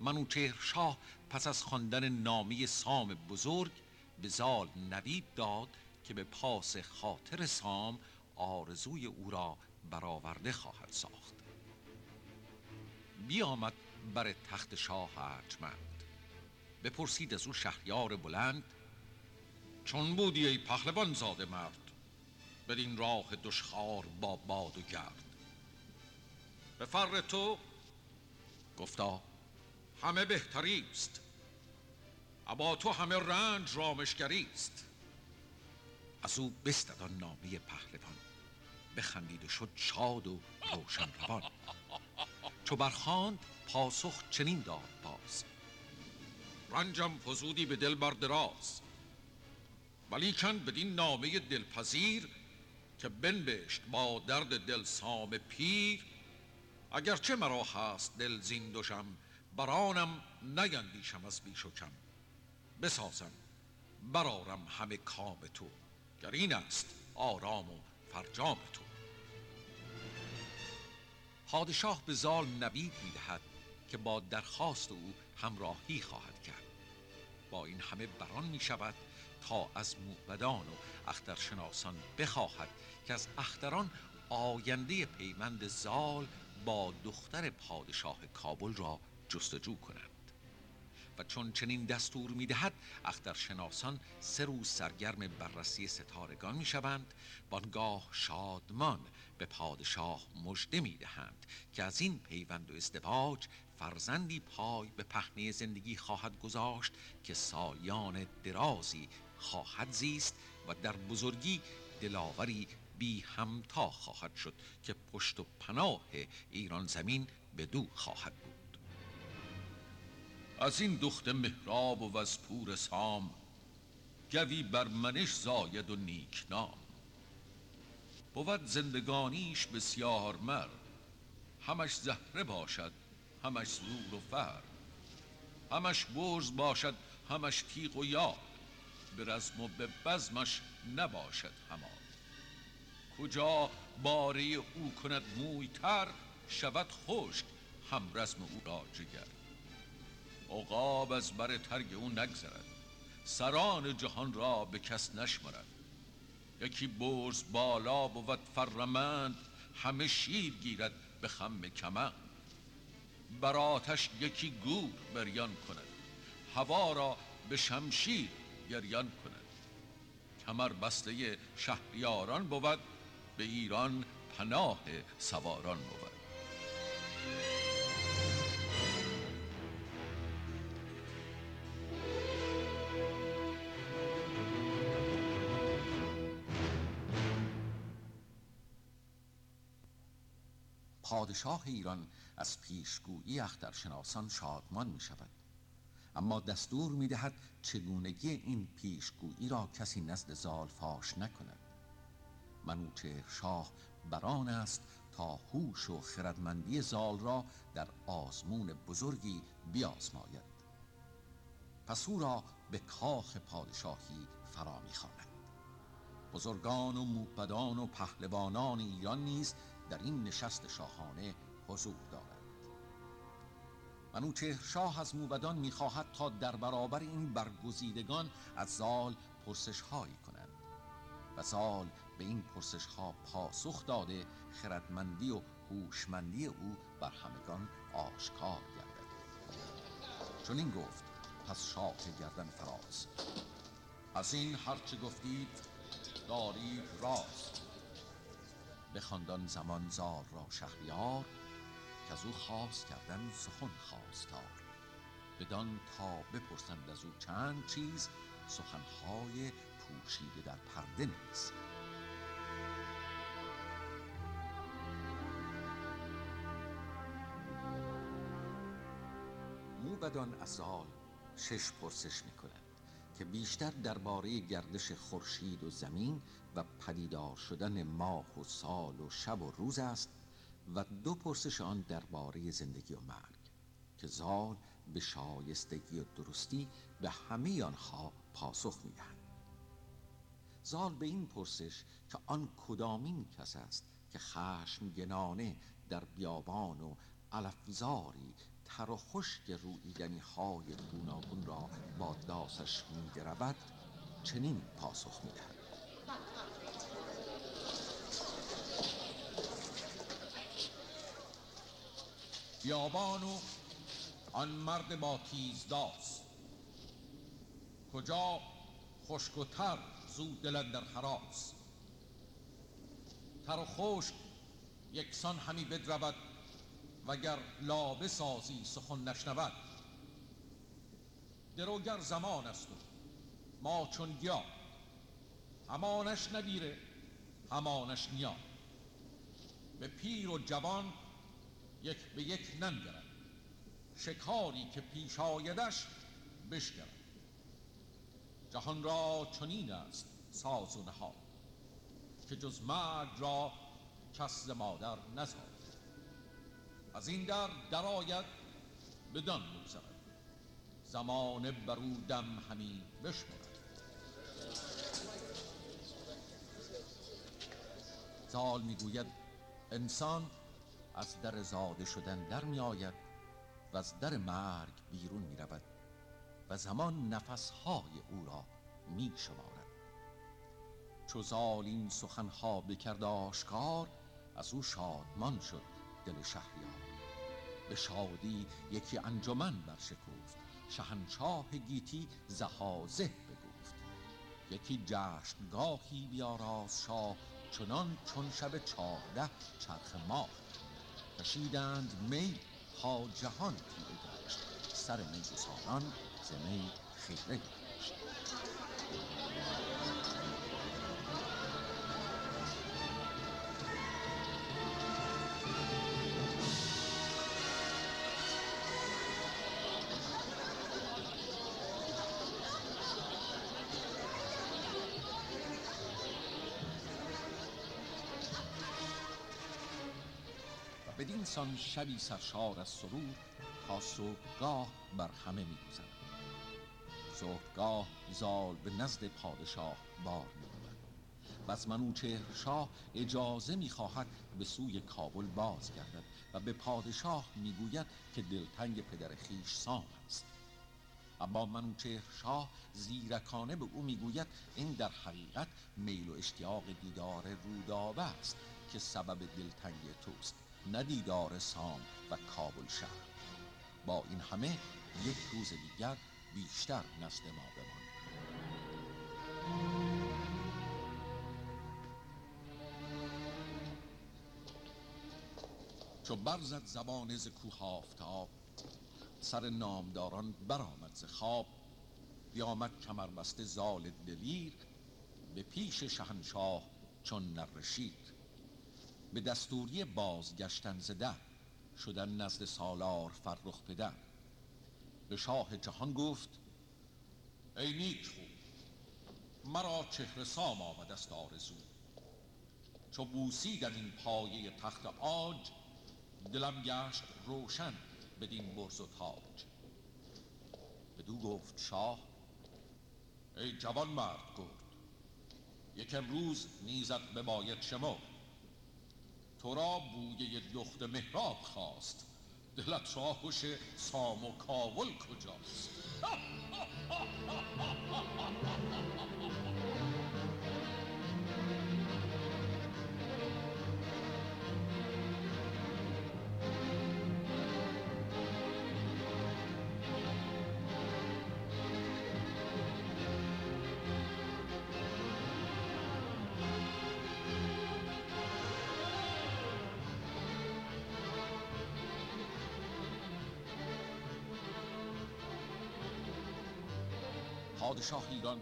منوچهر شاه پس از خواندن نامه سام بزرگ به زال نوید داد که به پاس خاطر سام آرزوی او را برآورده خواهد ساخت. بیامد بر تخت شاه ارجمند بپرسید از او شهریار بلند چون بودی ای پهلوان زاده مرد؟ بدین راه دشخار با باد و گرد. به فر تو گفتا همه بهتری است ابا تو همه رنج رامشگری است. از او بستد آن نامه پهلوان بخندید و شد شاد و روشن روان. چو برخاند پاسخ چنین داد باز. رنجم فزودی به دل بر دراز ولیکن بدین نامه دلپذیر که بنبشت با درد دل سام پیر. اگرچه مرا هست دل زین دوشم برانم نیندیشم از بیش و کم. بسازم. برارم همه کام تو. گر این است آرام و فرجام تو. پادشاه به زال نوید می‌دهد که با درخواست او همراهی خواهد کرد. با این همه بران می شود تا از موبدان و اخترشناسان بخواهد که از اختران آینده پیوند زال با دختر پادشاه کابل را جستجو کنند و چون چنین دستور می‌دهد اخترشناسان سه روز سرگرم بررسی ستارگان می‌شوند. بانگاه شادمان به پادشاه مژده می‌دهند که از این پیوند و ازدواج فرزندی پای به پهنه زندگی خواهد گذاشت که سالیان درازی خواهد زیست و در بزرگی دلاوری بی همتا خواهد شد که پشت و پناه ایران زمین به دو خواهد بود. از این دخت مهراب و از پور سام گوی بر منش زاید و نیک نام. بود زندگانیش بسیار مر همش زهره باشد همش زور و فر. همش برز باشد همش تیغ و یاد به رزم و به بزمش نباشد همان. کجا باره او کند موی تر شود خشک هم رزم او را جگر. عقاب از بر ترگ او نگذرد. سران جهان را به کس نشمرد. یکی برز بالا بود فرمند همه شیر گیرد به خم کمند. بر آتش یکی گور بریان کند. هوا را به شمشیر گریان کند. کمر بسته شهریاران بود به ایران پناه سواران بود. پادشاه ایران از پیشگویی اخترشناسان شادمان می شود اما دستور می دهد چگونگی این پیشگویی را کسی نزد زال فاش نکند. منوچهر شاه بران است تا هوش و خردمندی زال را در آزمون بزرگی بیازماید. پس او را به کاخ پادشاهی فرا می‌خواند بزرگان و موبدان و پهلوانان ایران نیز در این نشست شاهانه حضور دارد منوچهر شاه از موبدان می‌خواهد تا در برابر این برگزیدگان از زال پرسش هایی کنند و زال به این پرسش ها پاسخ داده خردمندی و هوشمندی او بر همگان آشکار گردد. چون این گفت پس شاه گردن فراز. از این هرچه گفتید دارید راست. خاندان زمان زار را شهریار که از او خواست کردن سخن خواستار. بدان تا بپرسند از او چند چیز سخنهای پوشیده در پرده نیست موبدان از زال شش پرسش می‌کنند. که بیشتر درباره گردش خورشید و زمین و پدیدار شدن ماه و سال و شب و روز است و دو پرسش آن درباره زندگی و مرگ که زال به شایستگی و درستی به همه آنها پاسخ می‌دهد. زال به این پرسش که آن کدامین کس است که خشم گنانه در بیابان و علفزاری تر و خشک رویدنی های گوناگون را با داسش میدرود چنین پاسخ می‌دهد. بیابان و آن مرد با تیز داست کجا خشک و تر زود دلن در حراس تر و خشک یکسان همی بدرود وگر لابه سازی سخن نشنود دروگر زمان است و ما چون گیا همانش نبیره همانش نیا. به پیر و جوان یک به یک ننگرد شکاری که پیش آیدش بشگرد جهان را چنین است ساز و نهاد که جز مرگ را کس مادر نزاد. از این در درآید بدان بگذرد زمان برو دم همی بشمرد. زال می‌گوید انسان از در زاده شدن در می آید و از در مرگ بیرون می رود و زمان نفسهای او را می شمارد چو زال این سخنها بکرد آشکار از او شادمان شد دل شهریار. به شادی یکی انجمن برشکفت. شهنشاه گیتی زهازه بگفت. یکی جشنگاهی بیاراز شاه چنان چون شب چهارده چرخ ماه. کشیدند می تا جهان تیره گشت سر می گساران ز می خیره بدین سان شبی سرشار از سرور تا صبحگاه بر همه میگذرد. صبحگاه زال به نزد پادشاه بار می‌برد و از منوچهر شاه اجازه می‌خواهد به سوی کابل باز گردد و به پادشاه می‌گوید که دلتنگ پدر خیش سام است. اما منوچهر شاه زیرکانه به او می‌گوید این در حقیقت میل و اشتیاق دیدار رودابه است که سبب دلتنگی توست. ندیدار سام و کابل شهر. با این همه یک روز دیگر بیشتر نزد ما بمان. چو برزد زبان ز کوه آفتاب سر نامداران برآمد ز خواب. بیامد کمربسته زال دلیر به پیش شهنشاه چون نر به دستوری بازگشتن ز در شدن نزد سالار فرخ پدر. به شاه جهان گفت ای نیک مرا چهره سام آمد است آرزو. چو بوسیدم این پایه تخت آج دلم گشت روشن بدین برز و تاج. بدو گفت شاه ای جوان مرد گرد یک امروز نیزت بباید شما تو را بویه دخت مهراب خواست. دلت را خوش سام و کاول کجاست؟ پادشاه ایران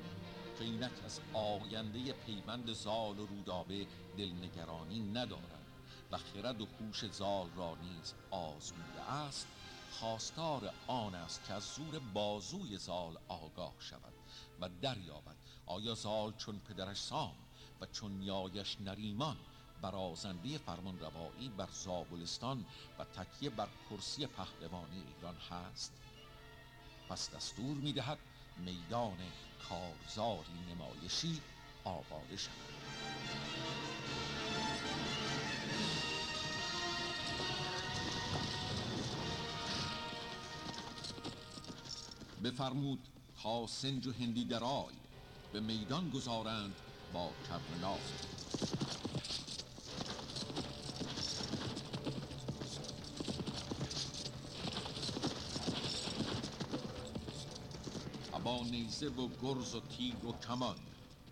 که اینک از آینده پیوند زال و رودابه دلنگرانی ندارد و خرد و هوش زال را نیز آزموده است خواستار آن است که از زور بازوی زال آگاه شود و دریابد. آیا زال چون پدرش سام و چون نیایش نریمان برازنده فرمان روایی بر زابلستان و تکیه بر کرسی پهلوانی ایران هست؟ پس دستور می‌دهد میدان کارزاری نمایشی آباده شد بفرمود تا سنج و هندی درای به میدان گذارند با کرناف با نیزه و گرز و تیر و کمان.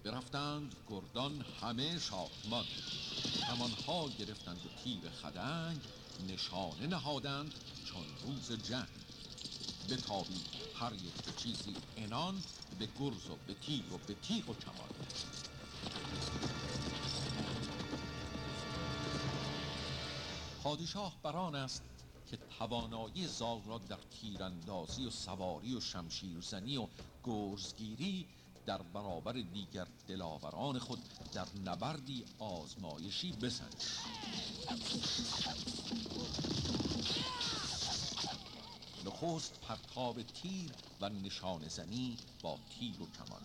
برفتند گردان همه شادمان کمانها گرفتند و تیر خدنگ نشانه نهادند چون روز جنگ. بتابی هر یک چیزی انان به گرز و به تیر و به تیغ و کمان. پادشاه بران است که توانایی زال را در تیراندازی و سواری و شمشیرزنی و گرزگیری در برابر دیگر دلاوران خود در نبردی آزمایشی بسنجد نخست پرتاب تیر و نشان زنی با تیر و کمان.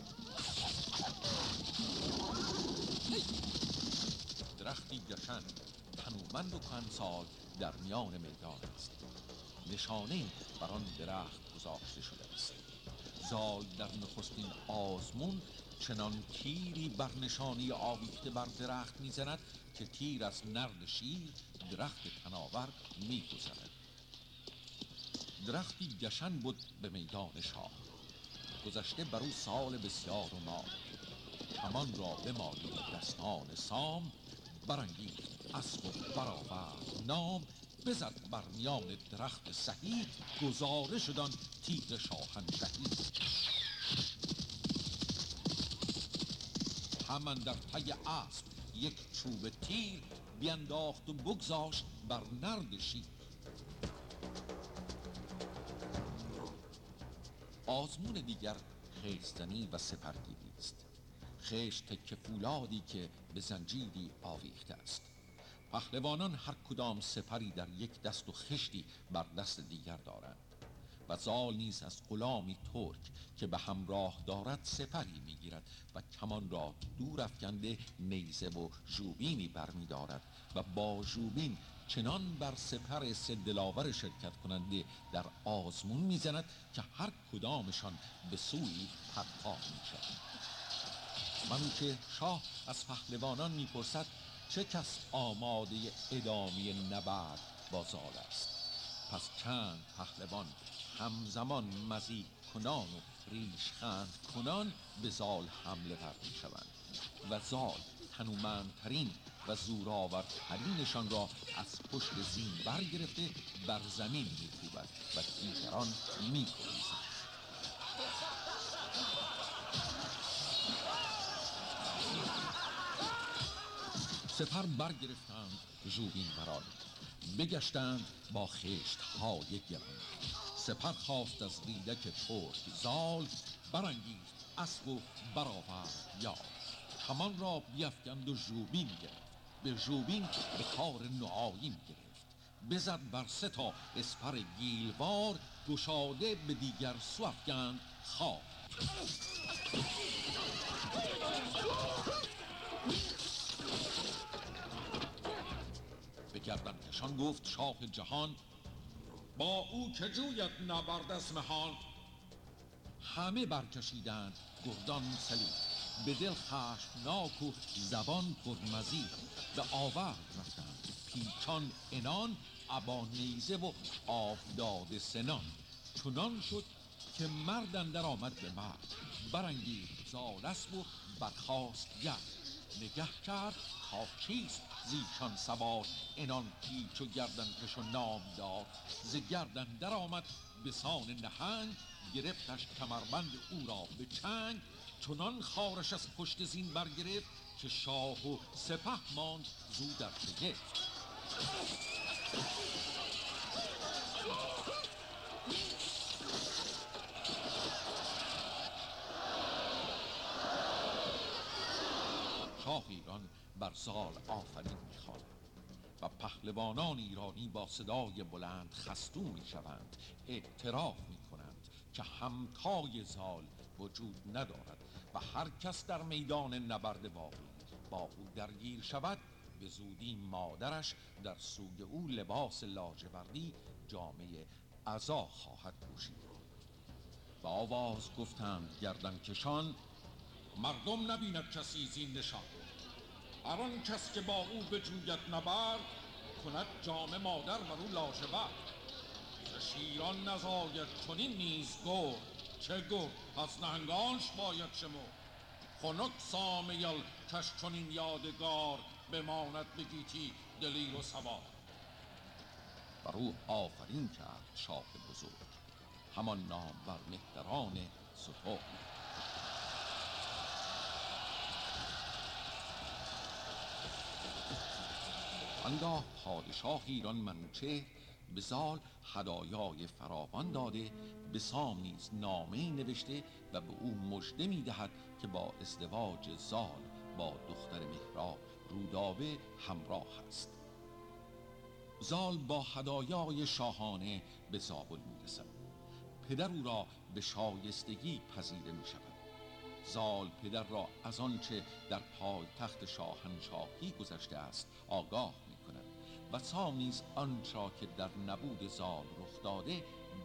درختی گشن تنومند و کنسال در میان میدان است. نشانه بر آن درخت گذاشته شده است. زال در نخستین آزمون چنان تیری بر نشانی آویخته بر درخت می‌زند که تیر از نرد شیر درخت تناور میگذرد. درختی گشن بود به میدان شاه. گذشته بر او سال بسیار و ما کمان را بمالید دستان سام برانگیخت اسب و برآورد نام. بزد بر میان درخت صحیح گزاره شدن تیر شاهنشهی. همان در پی اسب یک چوب تیر بینداخت و بگذاشت بر نرد شیر. آزمون دیگر خیستنی و سپرگیری است. خشت تک فولادی که به زنجیری آویخته است. پهلوانان هر کدام سپری در یک دست و خشتی بر دست دیگر دارند. و زال نیز از غلامی ترک که به همراه دارد سپری می‌گیرد و کمان را دور افکنده نیزه و ژوبینی برمیدارد و با ژوبین چنان بر سپر سه دلاور شرکت کننده در آزمون می‌زند که هر کدامشان به سوی پرتاب می‌شود منوچه شاه از پهلوانان می‌پرسد چه کس آماده ادامه نبرد با زال است؟ پس چند پهلوان همزمان مزید کنان و ریشخند کنان به زال حمله ور شوند و زال تنومندترین و زورآورترینشان را از پشت زین برگرفته بر زمین میکوبد و دیگران میکوبیزند سپر برگرفتند ژوبین برای بگشتند با خشت های گران. سپر خواست از ریدک ترک زال برانگیخت اسب و برآورد یا همان را بیفکند و ژوبین گرفت. به ژوبین به کار نعاییم گرفت. بزد بر سه تا اسپر گیلوار گشاده به دیگر سو افکند خواب. به گردن کشان گفت شاه جهان با او که جوید نبرد از مهان همه برکشیدند. گردان سلیم. به دل خشمناک و زبان پرمزید. به آورد رفتند. پیچان انان ابا نیزه و آفتاد سنان. چنان شد که مرد در آمد به مرد. برانگیخت زال اسب و برخاست گرد. نگه کرد تا چیست زیشان سوار انان پیچ و گردن کش و نام داد. ز گردن در آمد به سان نهنگ گرفتش کمربند او را به چنگ. چنان خارش از پشت زین برگرفت که شاه و سپه ماند زود در شگفت. شاه ایران بر زال آفرین می‌خواند و پهلوانان ایرانی با صدای بلند خستو می‌شوند اعتراف می‌کنند که همتای زال وجود ندارد و هر کس در میدان نبرد واقعی با او درگیر شود به زودی مادرش در سوی او لباس لاجوردی جامعه عزا خواهد پوشید. و آواز گفتند گردن کشان مردم نبیند کسی زین نشان. کس که با او بجوید نبرد کند جام مادر بر او لاژورد ز شیران نزاید چنین نیز گرد چه گرد؟ پس نهنگانش باید شمرد خنک سام یل کش چنین یادگار بماند به گیتی دلیر و سوار. بر او آفرین کرد شاه بزرگ همان نام بر مهتران سترگ آنگاه پادشاه ایران منوچهر به زال هدایای فراوان داده به سام نیز نامه نوشته و به او مژده می‌دهد که با ازدواج زال با دختر مهراب رودابه همراه است. زال با هدایای شاهانه به زابل می‌رسد. پدر او را به شایستگی پذیره می شود زال پدر را از آنچه در پای تخت شاهنشاهی گذشته است آگاه و سام نیز آنچه که در نبود زال رخ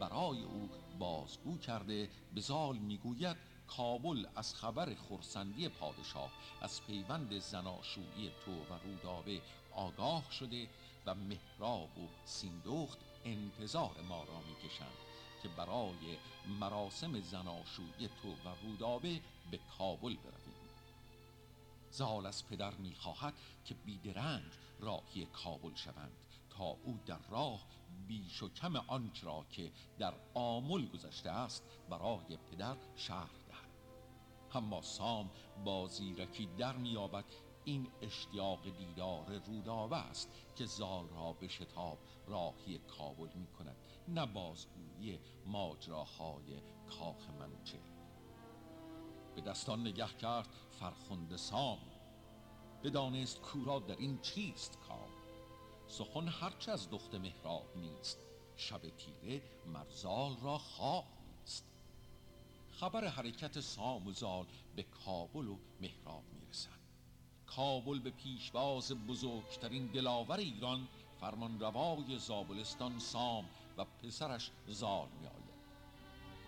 برای او بازگو کرده به زال می‌گوید کابل از خبر خورسندی پادشاه از پیوند زناشویی تو و رودابه آگاه شده و مهراب و سیندخت انتظار ما را می‌کشند که برای مراسم زناشویی تو و رودابه به کابل برویم زال از پدر می‌خواهد که بیدرنگ راهی کابل شوند تا او در راه بیش و کم آنچه را که در آمل گذشته است برای پدر شهر دهد. اما سام با زیرکی در میابد این اشتیاق دیدار رودابه است که زال را به شتاب راهی کابل می کند نه بازگویی ماجراهای کاخ منوچه به دستان نگه کرد فرخنده سام. بدانست کورا در این چیست کام. سخن هرچه از دخت مهراب نیست شب تیره مرزال را خواب نیست. خبر حرکت سام و زال به کابل و مهراب می‌رسند کابل به پیشواز بزرگترین دلاور ایران فرمان روای زابلستان سام و پسرش زال می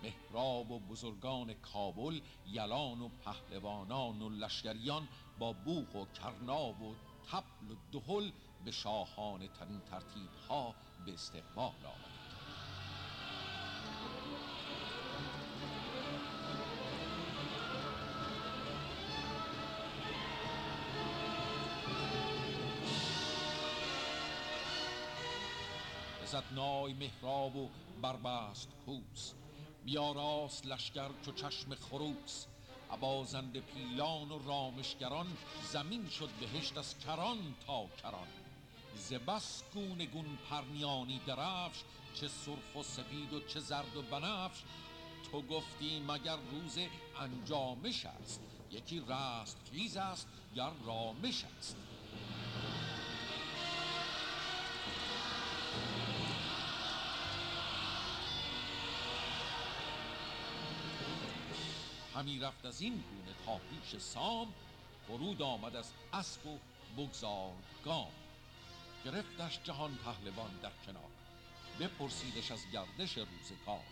مهراب و بزرگان کابل یلان و پهلوانان و لشکریان با بوخ و کرناب و تبل و دهل به شاهانه ترین ترتیب ها به استقبال آمد زد نای مهراب و بربست کوس. بیاراست لشکر چو چشم خروس. عبازند پیلان و رامشگران زمین شد بهشت از کران تا کران. ز بس گونه گون پرنیانی درفش چه سرخ و سپید و چه زرد و بنفش. تو گفتی مگر روز انجامش است؟ یکی رست خیز است یا رامش است. همی رفت از این گونه تا پیش سام فرود آمد از اسب و بگذار گام. گرفتش جهان پهلوان در کنار بپرسیدش از گردش روزگار.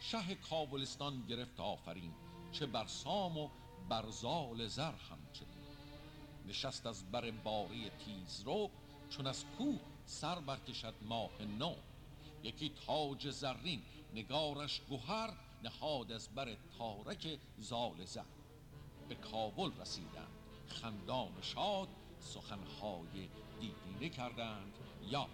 شه کابلستان گرفت آفرین چه بر سام و بر زال زر همچنین. نشست از بر باری تیز رو چون از کوه سر برکشد ماه نو. یکی تاج زرین نگارش گوهر نهاد از بر تارک زال زر به کابل رسیدند. خندان شاد سخنهای دیدینه کردند. یا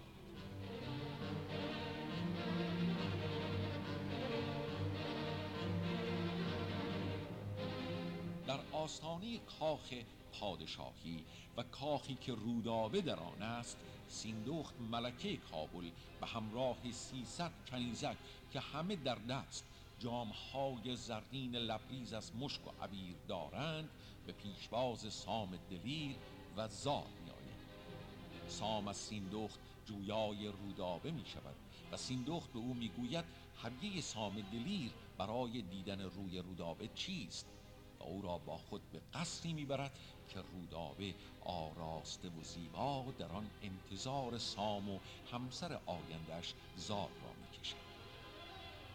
در آستانه کاخ پادشاهی و کاخی که رودابه در آن است سیندخت ملکه کابل به همراه سیصد کنیزک که همه در دست جامهای زرین لبریز از مشک و عبیر دارند به پیشواز سام دلیر و زار می سام از سیندخت جویای رودابه می شود و سیندخت به او می گوید هدیه سام دلیر برای دیدن روی رودابه چیست؟ و او را با خود به قصری می برد که رودابه آراسته و زیبا در آن انتظار سام و همسر آیندهش کشد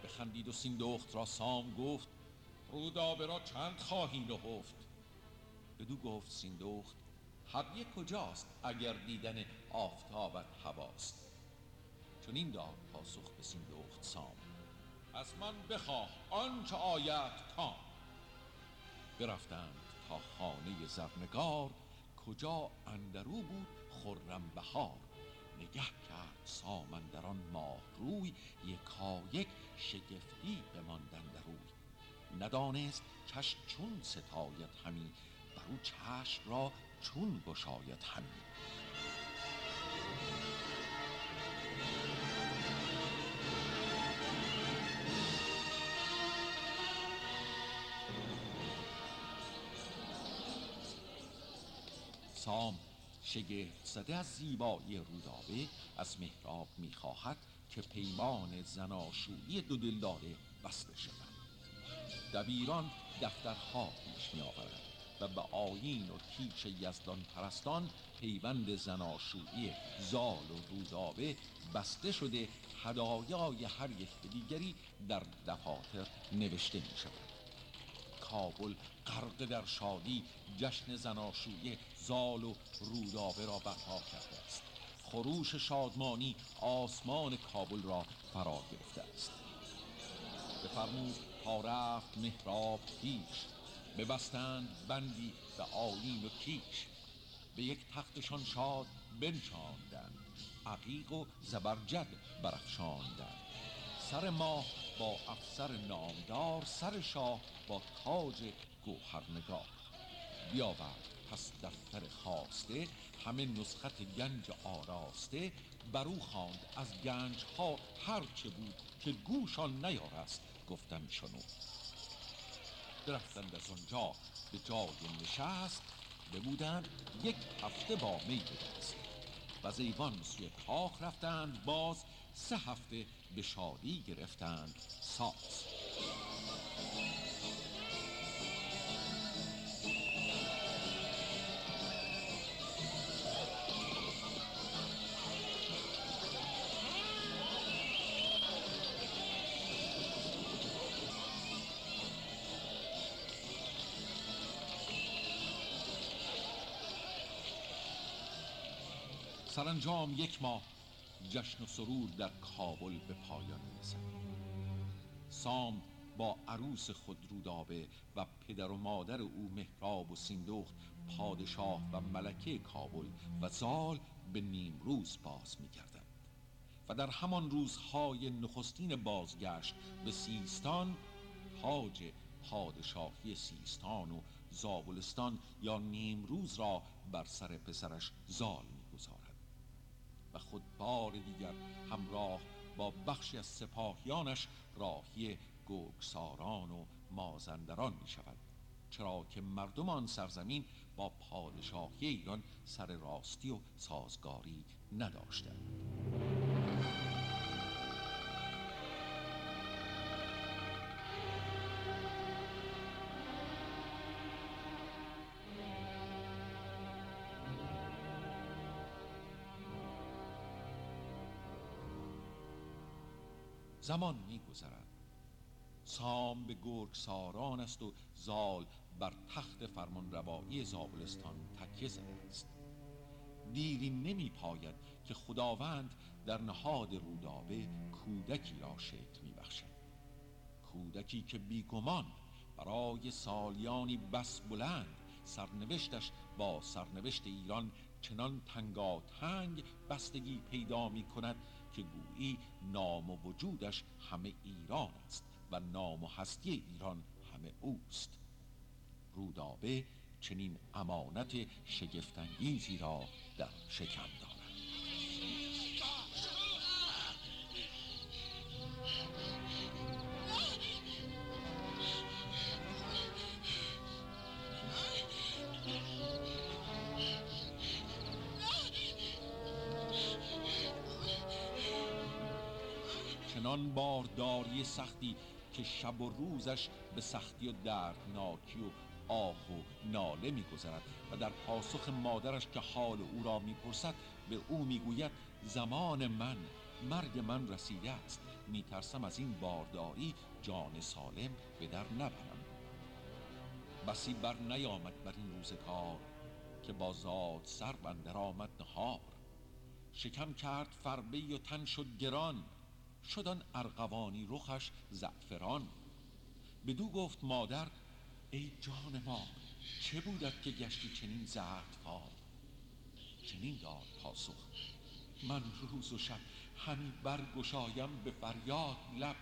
بخندید و سیندخت را سام گفت رودابه را چند خواهی نهفت بدو گفت سیندخت هدیه کجاست اگر دیدن آفتابت هواست؟ چون این داد پاسخ به سیندخت سام از من بخواه آنچه آید کام. برفتند تا خانه زرنگار کجا اندرو بود خرم بهار. نگه کرد آن ماه روی یکایک شگفتی بماندن در روی ندانست کش چون ستاید همی بر او چشم را چون گشاید همی. سام شگفت زده از زیبایی رودابه از مهراب می‌خواهد که پیمان زناشویی دو دلداره بسته شود دبیران دفترها پیش می آورند و به آیین و کیش یزدان پرستان پیوند زناشویی زال و رودابه بسته شده هدایای هر یک به دیگری در دفاتر نوشته می شود کابل غرق در شادی جشن زناشویی زال و رودابه را برپا کرده است. خروش شادمانی آسمان کابل را فرا گرفته است. بفرمود تا رفت مهراب پیش ببستند بندی به آیین و کیش به یک تختشان شاد بنشاندند عقیق و زبرجد برافشاندند. سر ماه با افسر نامدار سر شاه با تاج گوهرنگار. بیاورد پس دفتر خواسته همه نسخت گنج آراسته برو خواند. از گنج ها هر چه بود که گوشان نیارست گفتن شنود درفتند از آنجا به جای نشست ببودند یک هفته با می بدست. و زیوان سوی کاخ رفتند باز سه هفته به شادی گرفتند ساز. سرانجام یک ماه جشن و سرور در کابل به پایان رسد سام با عروس خود رودابه و پدر و مادر او مهراب و سیندخت پادشاه و ملکه کابل و زال به نیمروز باز می و در همان روزهای نخستین بازگشت به سیستان تاج پادشاهی سیستان و زابلستان یا نیمروز را بر سر پسرش زال می‌گذارد و خود بار دیگر همراه با بخشی از سپاهیانش راهی گرگساران و مازندران می شود چرا که مردم آن سرزمین با پادشاهی ایران سر راستی و سازگاری نداشتند. زمان میگذرد. سام به گرگ ساران است و زال بر تخت فرمان روایی زابلستان تکیه زده است. دیری نمی پاید که خداوند در نهاد رودابه کودکی را شکل می بخشد کودکی که بیگمان برای سالیانی بس بلند سرنوشتش با سرنوشت ایران چنان تنگاتنگ بستگی پیدا می کند که گویی نام و وجودش همه ایران است و نام و هستی ایران همه اوست. رودابه چنین امانت شگفتانگیزی را در شکم دارد. چنان بارداری سختی که شب و روزش به سختی و دردناکی و آه و ناله میگذرد و در پاسخ مادرش که حال او را می‌پرسد به او می‌گوید زمان من مرگ من رسیده است. میترسم از این بارداری جان سالم به در نبرم. بسی بر نیامد بر این روزگار که با زاد سر بندر آمد نهار. شکم کرد فربه و تن شد گران. شدن ارغوانی رخش زعفران. بدو گفت مادر ای جان ما چه بودت که گشتی چنین زرد چنین داد پاسخ من روز و شب همی برگشایم به فریاد لب.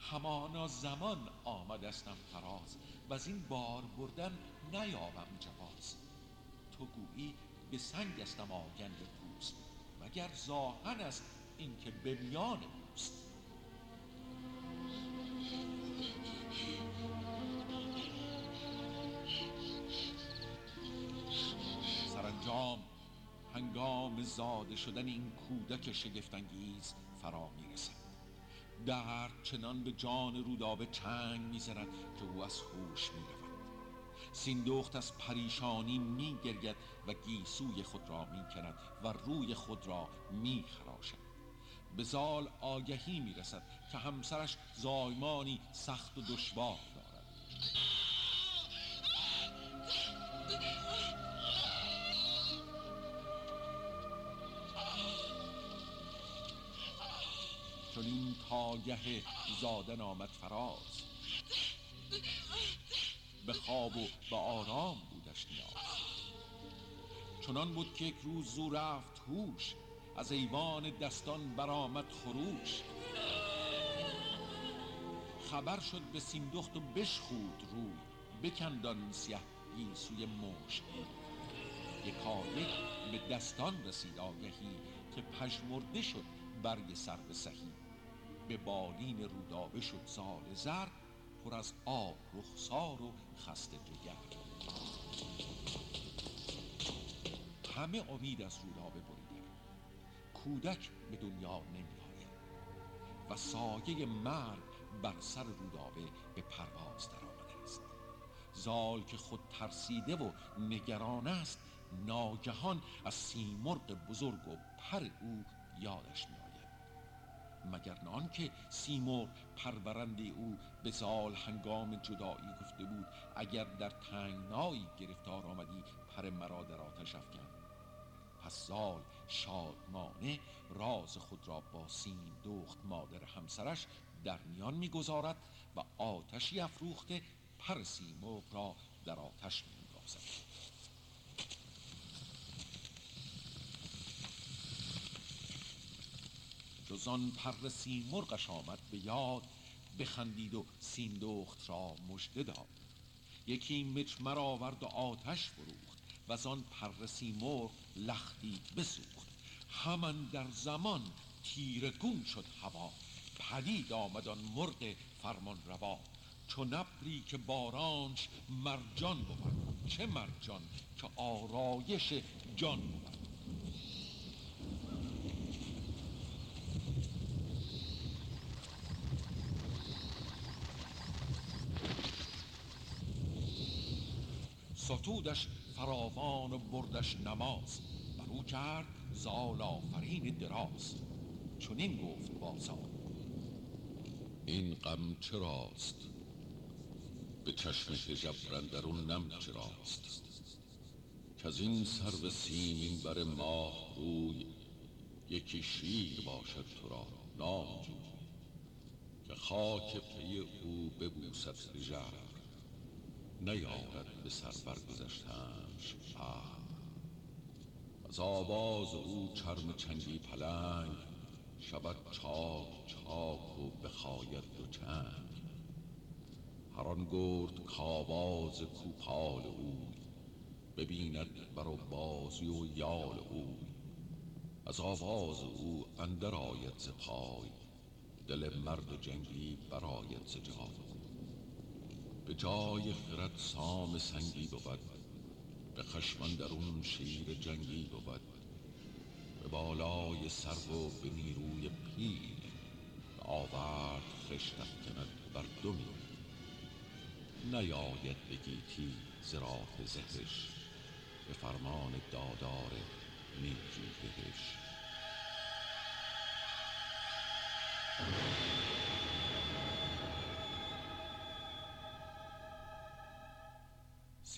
همانا زمان آمدستم فراز و از این بار بردن نیابم جواز. تو گویی به سنگ استم آگند پوست مگر زاهن است این که به میان سرانجام هنگام زاده شدن این کودک شگفتانگیز فرا می‌رسد. درد چنان به جان رودابه چنگ می‌زند که او از هوش می‌رود. سیندخت از پریشانی میگرید و گیسوی خود را می‌کند و روی خود را میخراشد به زال آگهی می‌رسد که همسرش زایمانی سخت و دشوار دارد. چون این تاگه زادن آمد فراز به خواب و به آرام بودش نیاز. چنان بود که یک روز زو رفت هوش از ایوان دستان برآمد خروش. خبر شد به سیندخت و بشخود روی بکندان سیه گیسوی مشکی یکایک به دستان رسید آگهی که پژمرده شد برگ سرو سهی. به بالین رودابه شد زال زر پر از آب رخسار و خسته جگر. همه امید از رودابه بریده کودک به دنیا نمی آید و سایه مرگ بر سر رودابه به پرواز در آمده است. زال که خود ترسیده و نگران است ناگهان از سیمرغ بزرگ و پر او یادش می آید مگر نه آنکه سیمرغ پرورنده او به زال هنگام جدایی گفته بود اگر در تنگنایی گرفتار آمدی پر مرا در آتش افکن پس زال شادمانه راز خود را با سیم دخت مادر همسرش در میان می‌گذارد و آتشی افروخته پر سیمرغ را در آتش میاندازد. چو چوزان پر سیمرغش آمد به یاد بخندید و سیندخت را مژده داد. یکی مچمر آورد و آتش فروخت و آن پر سیمرغ لختی بسوخت. همان در زمان تیرگون شد هوا. پدید آمد آن مرغ فرمان روا. چو نبری که بارانش مرجان بود. چه مرجان که آرایش جان بود. ستودش فراوان و بردش نماز. برو کرد زال آفرین دراز. چنین گفت بازار. این غم چراست به چشم هجب اون نم چراست که از این سرو سیمین بر ماه روی یکی شیر باشد تو را نام که خاک پی او ببوسد هجب نیارد به سر برگذشتنش پر از آواز او چرم چنگی پلنگ شود چاک چاک و بخواید دو چنگ. هر آن گرد کاواز کوپال اوی ببیند بر و بازی و یال اوی از آواز او اندر آید ز پای دل مرد جنگی برآید ز جای. به جای خرد سام سنگی بود به خشمن درون شیر جنگی بود. به بالای سر و به نیروی پیل به آورد خشت کند بر دو نیاید به گیتی زراح زهش به فرمان دادار نیکی بهش.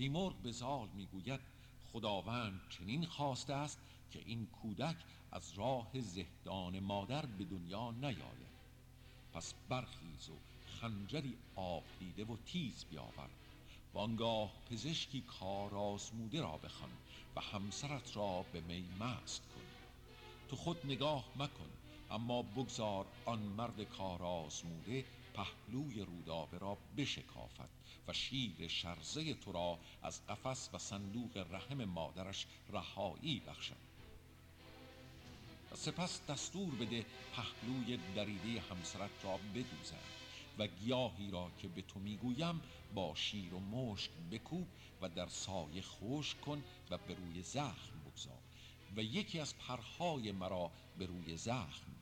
سیمرغ به زال می‌گوید خداوند چنین خواسته است که این کودک از راه زهدان مادر به دنیا نیاید. پس برخیز و خنجری آب دیده و تیز بیاور. وانگاه پزشکی کار آزموده را بخوان و همسرت را به می مست کن. تو خود نگاه مکن اما بگذار آن مرد کار آزموده پهلوی رودابه را بشکافد و شیر شرزه تو را از قفس و صندوق رحم مادرش رهایی بخشد. سپس دستور بده پهلوی دریده همسرت را بدوزند و گیاهی را که به تو می‌گویم با شیر و مشک بکوب و در سایه خوش کن و به روی زخم بگذار و یکی از پرهای مرا به روی زخم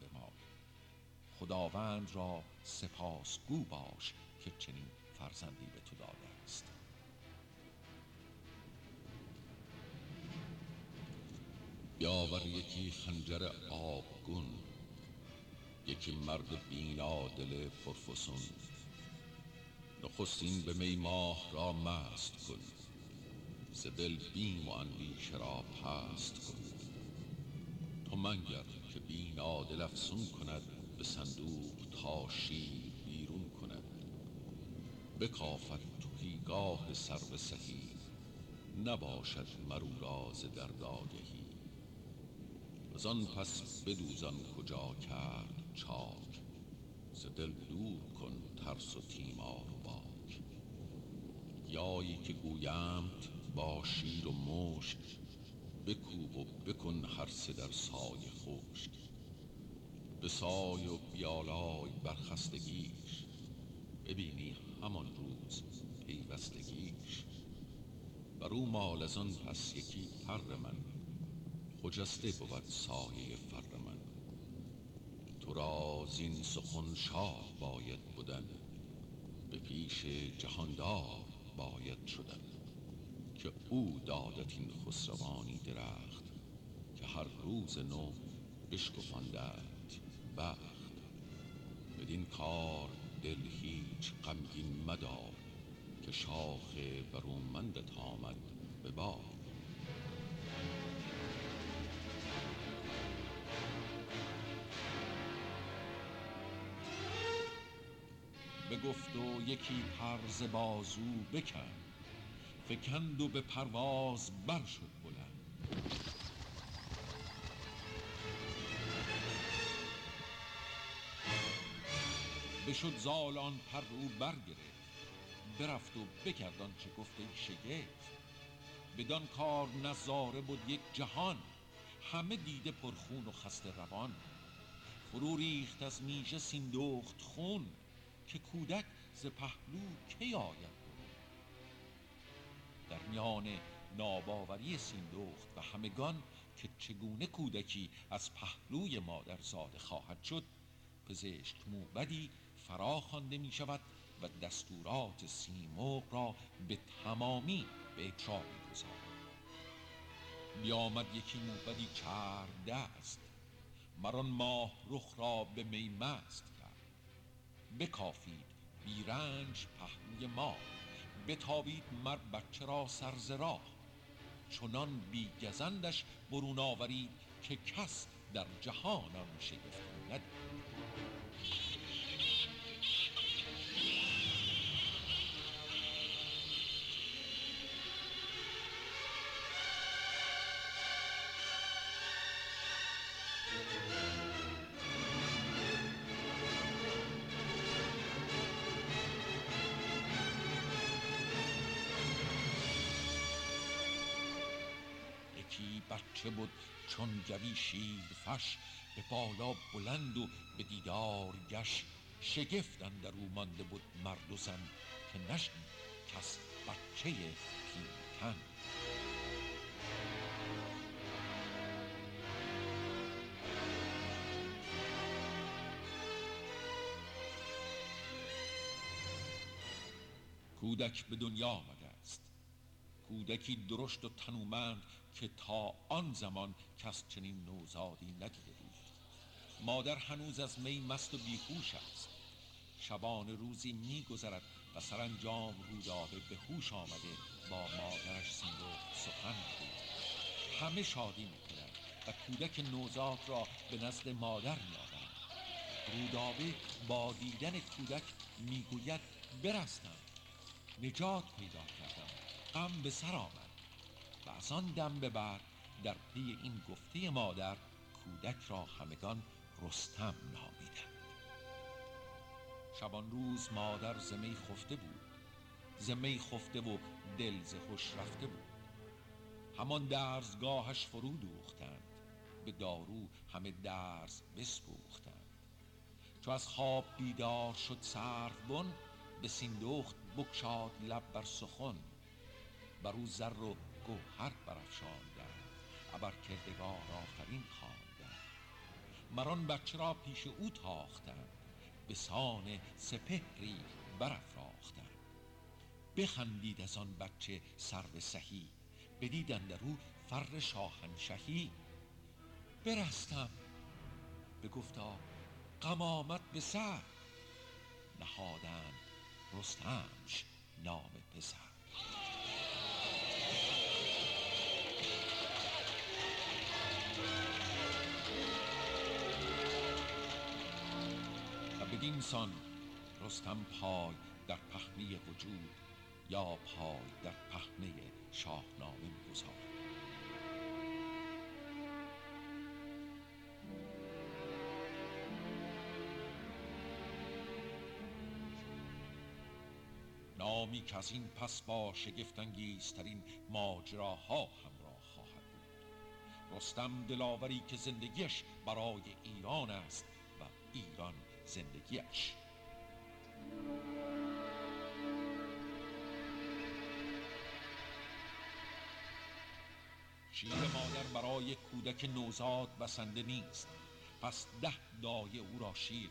خداوند را سپاسگو باش که چنین فرزندی به تو داده است. بیاور یکی خنجر آبگون یکی مرد بینا دل پرفسون. نخستین به می ماه را مست کن ز دل بیم و اندیشه را پست کن. تو منگر که بینا دل افسون کند به صندوق تا شیر بیرون کند. بکافد توهیگاه سرو سهی نباشد مرو راز درد آگهی از آن پس بدوزان کجا کرد چاک ز دل دور کن ترس و تیمار و باک. یایی که گویمت با شیر و مشک بکوب و بکن هر سه در سایه خشک. به سای و بیالای برخستگیش. ببینی همان روز پیوستگیش. بر او مال از آن پس یکی پر من. خجسته بود سایه فر من. تو را زین سخن شاه باید بودن به پیش جهاندار باید شدن. که او دادت این خسروانی درخت که هر روز نو بشکفاندت بخت بدین کار دل هیچ غمگین مدار که شاخ برومندت آمد به بار. بگفت و یکی پر ز بازو بکند فکند و به پرواز بر شد بلند. بشد زالان پر او برگرفت. برفت و بکردان چه گفته شگفت. بدان کار نظاره بود یک جهان. همه دیده پرخون و خسته روان. فرو ریخت از میشه سیندخت خون که کودک ز پهلو کی آید در میان ناباوری سیندخت و همگان که چگونه کودکی از پهلوی مادر زاده خواهد شد پزشک موبدی فرا خوانده می شود و دستورات سیمرغ را به تمامی به اجرا می‌گذارد. بیامد یکی موبدی چرب دست مران ماه رخ را به می مست کرد. بکافید بیرنج پهلوی ما بتابید مر بچه را سرز راه. چنان بیگزندش برون آورید که کس در جهان آن شگفت بچه بود چون گوی شیر فش به بالا بلند و به دیدار گش. شگفت در او مانده بود مرد و زن که نشنید کس بچه پیرتن. کودک به دنیا آمده است. کودکی درشت و تنومند که تا آن زمان کس چنین نوزادی ندیده بود مادر هنوز از می مست و بیهوش است. شبان روزی میگذرد و سرانجام رودابه به هوش آمده با مادرش سیندخت سخن بود همه شادی می‌کنند و کودک نوزاد را به نزد مادر میآورند رودابه با دیدن کودک می‌گوید برستم. نجات پیدا کردم. غم به سر آمد. از آن دم به بعد در پی این گفته مادر کودک را همگان رستم نامیدند. شبان روز مادر زمی خفته بود زمی خفته و دل ز رفته بود. همان درزگاهش فرو دوختند به دارو همه درز بسپوختند. چو از خواب بیدار شد سرو بن به سیندخت بکشاد لب بر سخن. بر او زر و گوهر برافشاندند ابر کردگار آفرین خواندند. مران بچه را پیش او تاختند به سان سپهری برافراختند. بخندید از آن بچه سرو سهی بدیدند در او فر شاهنشهی. برستم به گفتا قمامت به سر. نهادند رستمش نام پسر. بدین سان رستم پای در پهنه وجود یا پای در پهنه شاهنامه می‌گذارد. نامی که از این پس با شگفتانگیزترین ماجراها همراه خواهد بود. رستم دلاوری که زندگیش برای ایران است و ایران زندگیش شیر مادر برای کودک نوزاد بسنده نیست. پس ده دایه او را شیر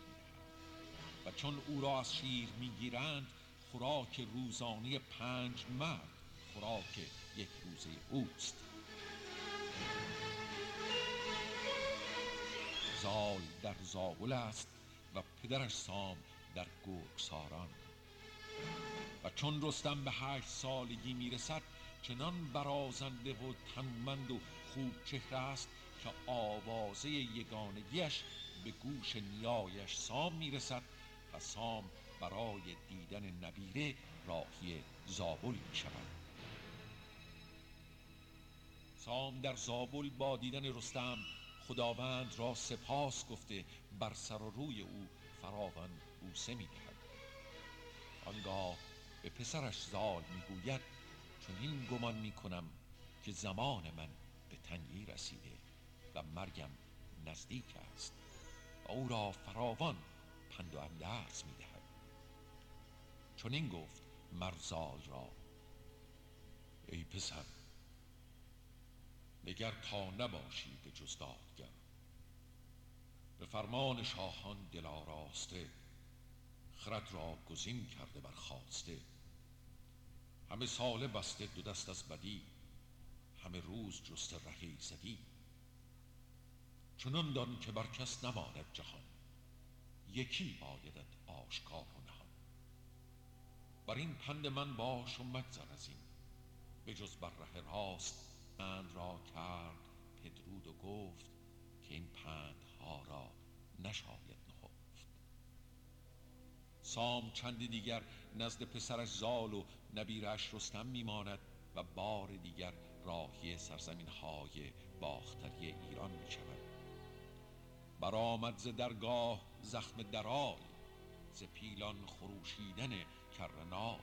و چون او را از شیر می‌گیرند خوراک روزانه پنج مرد خوراک یک روزه اوست. زال در زابل است. و پدرش سام در گرگساران. و چون رستم به هشت سالگی می‌رسد چنان برازنده و تنومند و خوب چهره است که آوازه یگانگیش به گوش نیایش سام می‌رسد و سام برای دیدن نبیره راهی زابل می شود سام در زابل با دیدن رستم خداوند را سپاس گفته بر سر و روی او فراوان بوسه می دهد آنگاه به پسرش زال می‌گوید چون این گمان می کنم که زمان من به تنگی رسیده و مرگم نزدیک است. و او را فراوان پند و اندرز می دهد چون این گفت مرزال را. ای پسر نگر تا نباشی به جز دادگر. به فرمان شاهان دل آراسته خرد را گزین کرده برخواسته همه ساله بسته دو دست از بدی همه روز جست رهی زدی. چنان دان که بر کس نماند جهان یکی بایدت آشکار و نهان. بر این پند من باش و مگذر از این به جز بر ره راست پند را کرد پدرود و گفت که این پندها را نشاید نهفت سام چندی دیگر نزد پسرش زال و نبیرش رستم میماند و بار دیگر راهی سرزمین های باختری ایران می شود برآمد ز درگاه زخم درای ز پیلان خروشیدن کرنای.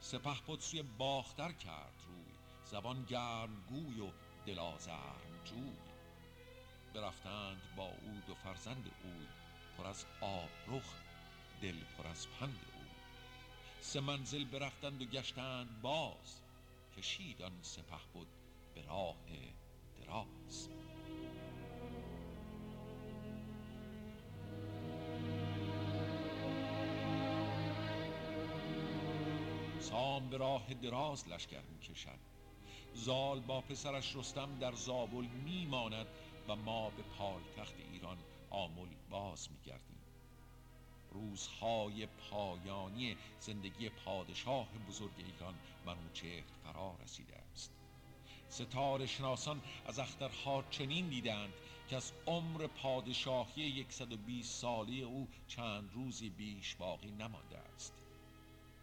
سپه بود سوی باختر کرد روی زبان گرم گوی و دل آزرم جوی. برفتند با او دو فرزند اوی پر از آب رخ دل پر از پند او سه منزل برفتند و گشتند باز کشید آن سپه بود به راه دراز. سام به راه دراز لشکر می کشد زال با پسرش رستم در زابل میماند و ما به پایتخت ایران آمل باز میگردیم. روزهای پایانی زندگی پادشاه بزرگ ایران منوچهر فرا رسیده است. ستاره شناسان از اخترها چنین دیدند که از عمر پادشاهی 120 ساله او چند روزی بیش باقی نمانده است.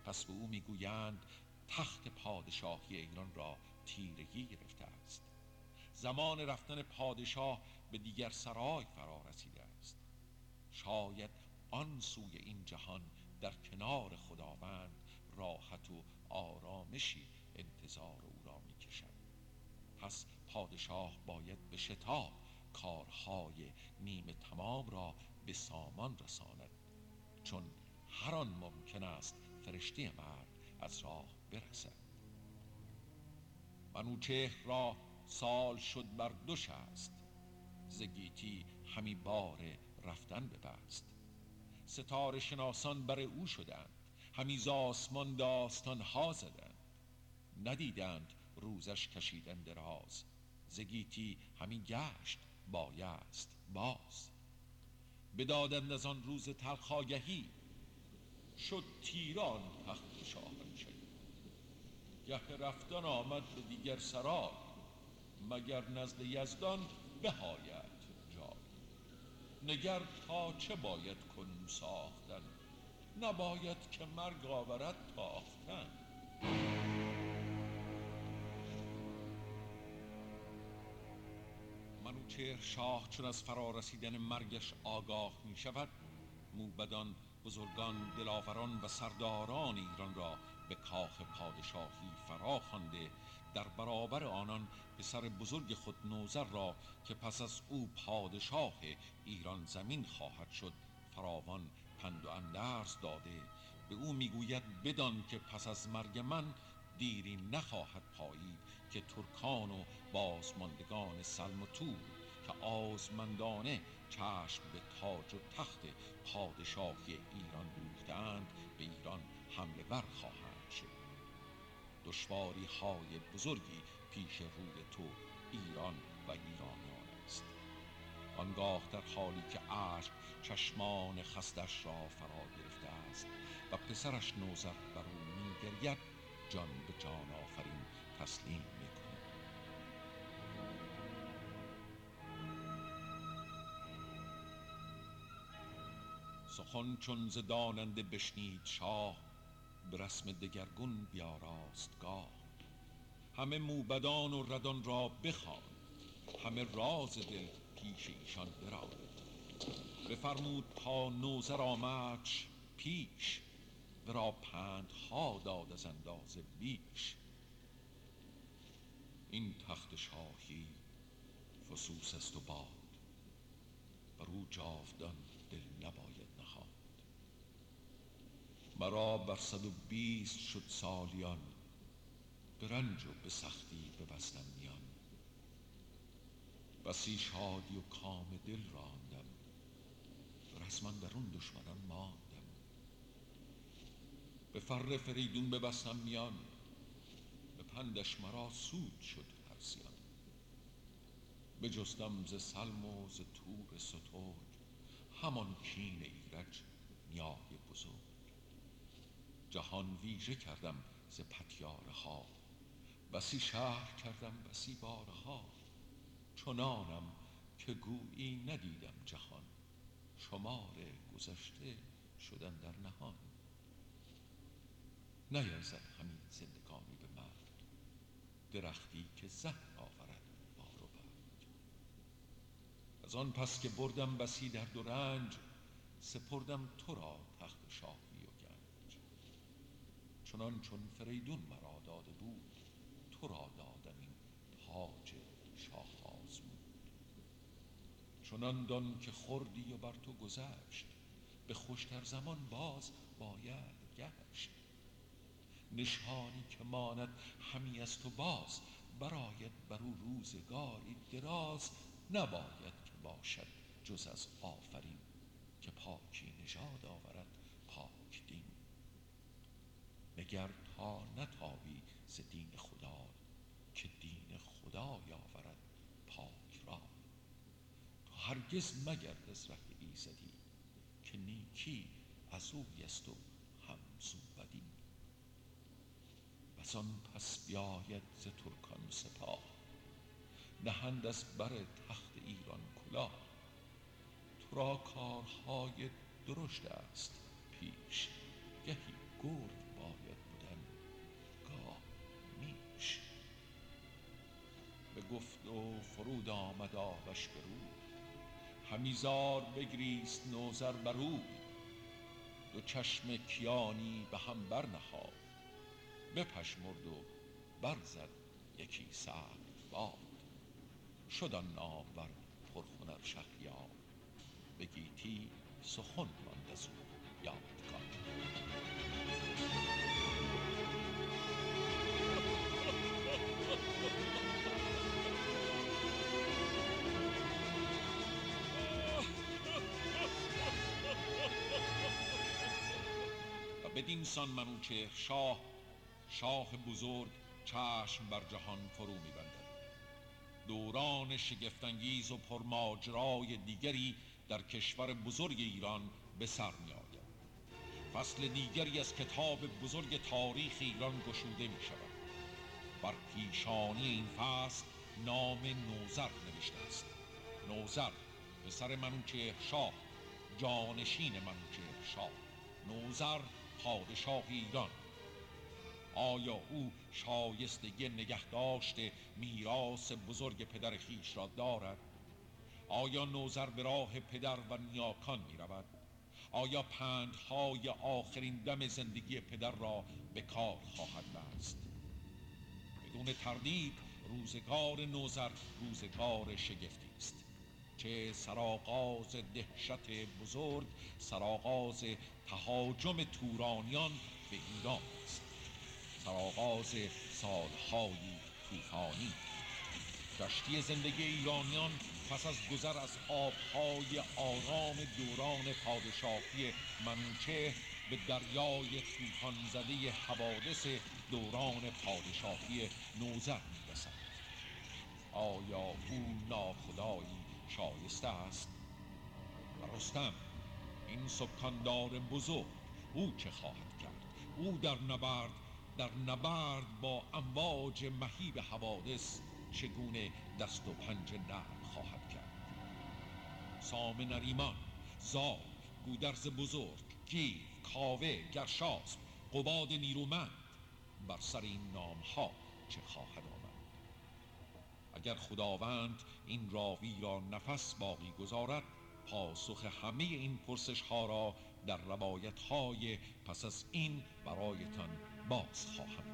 پس به او می‌گویند تخت پادشاهی ایران را تیرگی گرفته است. زمان رفتن پادشاه به دیگر سرای فرا رسیده است. شاید آن سوی این جهان در کنار خداوند راحت و آرامشی انتظار او را می کشد پس پادشاه باید به شتاب کارهای نیمه تمام را به سامان رساند. چون هر آن ممکن است فرشته مرد از راه برسد. منوچهر را سال شد بر دو شست. زگیتی همی بار رفتن ببست. ستاره شناسان بر او شدند. همی ز آسمان داستان ها زدند. ندیدند روزش کشیدن دراز. زگیتی همی گشت بایست باز. بدادند از آن روز تلخ شد تیران تخت گه رفتن آمد به دیگر سرای مگر نزد یزدان بهایت جای نگر تا چه باید کنیم ساختن؟ نباید که مرگ آورد تاختن. منوچهر شاه چون از فرا رسیدن مرگش آگاه می شود موبدان بزرگان دلاوران و سرداران ایران را به کاخ پادشاهی فرا خوانده در برابر آنان پسر بزرگ خود نوذر را که پس از او پادشاه ایران زمین خواهد شد فراوان پند و اندرز داده. به او می‌گوید بدان که پس از مرگ من دیری نخواهد پایید که ترکان و بازماندگان سلم و تور که آزمندانه چشم به تاج و تخت پادشاهی ایران دوختند به ایران حمله ور خواهند شد دشواری های بزرگی پیش روی تو ایران و ایرانیان است آنگاه در حالی که عشق چشمان خستش را فرا گرفته است و پسرش نوزر بر او میگرید جان به جان آفرین تسلیم می‌کند. سخن چون ز داننده بشنید شاه به رسم دگرگون بیاراست گاه همه موبدان و ردان را بخواند همه راز دل پیش ایشان براند بفرمود تا نوزر آمد پیش. ورا پندها داد از اندازه بیش. این تخت شاهی فسوس است و باد. بر او جاودان دل نهاد مرا بر صد و بیست شد سالیان به رنج و به سختی ببستم میان. بسی شادی و کام دل راندم و رسما در اون دشمنان ماندم. به فر فریدون ببستم میان به پندش مرا سود شد هر بجستم ز سلم و ز تور سترگ همان کین ایرج نیای بزرگ. جهان ویژه کردم ز پتیارها بسی شهر کردم بسی بارها. چنانم که گویی ندیدم جهان. شمار گذشته شدن در نهان. نیرزد همین زندگانی به مرد درختی که زهر آورد بار و برگ. از آن پس که بردم بسی درد و رنج سپردم تو را تخت گنج چنان چون فریدون مرا داده بود تو را دادم این تاج شاه آزمود چنان دان که خوردی و بر تو گذشت به خوشتر زمان باز باید گشت. نشانی که ماند همی از تو باز براید بر او روزگاری دراز. نباید که باشد جز از آفرین که پاکی نژاد آورد پاک دین نگر تا نتابی ز دین خدا که دین خدا آورد پاک را. تو هرگز مگرد از ره ایزدی که نیکی از اوی است و هم بدی. بسان پس بیاید ز ترکان سپاه نهند از بر تخت ایران کلاه. تو را کارهای درشت است پیش گهی گرد گفت و فرود آمد آرش برو همیزار بگریست نوذر برو دو چشم کیانی به هم برنهاد بپشمرد و برزد یکی سخت باد. شد آن نامور پرهنر شهریار. به گیتی سخن ماند از او یادگار. سان منوچهر شاه شاه بزرگ چشم بر جهان فرو میبندد. دوران شگفتانگیز و پرماجرای دیگری در کشور بزرگ ایران به سر می آید فصل دیگری از کتاب بزرگ تاریخ ایران گشوده می شود بر پیشانی این فصل نام نوزر نوشته است. نوزر پسر منوچهر شاه جانشین منوچهر شاه. نوزر پادشاه ایران. آیا او شایستگی نگهداشت میراث بزرگ پدر خیش را دارد؟ آیا نوزر به راه پدر و نیاکان می رود آیا پندهای آخرین دم زندگی پدر را به کار خواهد بست؟ بدون تردید روزگار نوزر روزگار شگفتی است چه سرآغاز دهشت بزرگ سرآغاز تهاجم تورانیان به ایران است. سرآغاز سالهایی طوفانی. کشتی زندگی ایرانیان پس از گذر از آبهای آرام دوران پادشاهی منوچه به دریای طوفان زده حوادث دوران پادشاهی نوزر می‌رسد. آیا او ناخدایی شایسته است و رستم این سکاندار بزرگ او چه خواهد کرد؟ او در نبرد در نبرد با امواج مهیب حوادث چگونه دست و پنجه نرم خواهد کرد؟ سام نریمان زال گودرز بزرگ گیو کاوه گرشاسب قباد نیرومند بر سر این نام ها چه خواهد اگر خداوند این راوی را نفس باقی گذارد پاسخ همه این پرسش ها را در روایت های پس از این برایتان باز خواهم.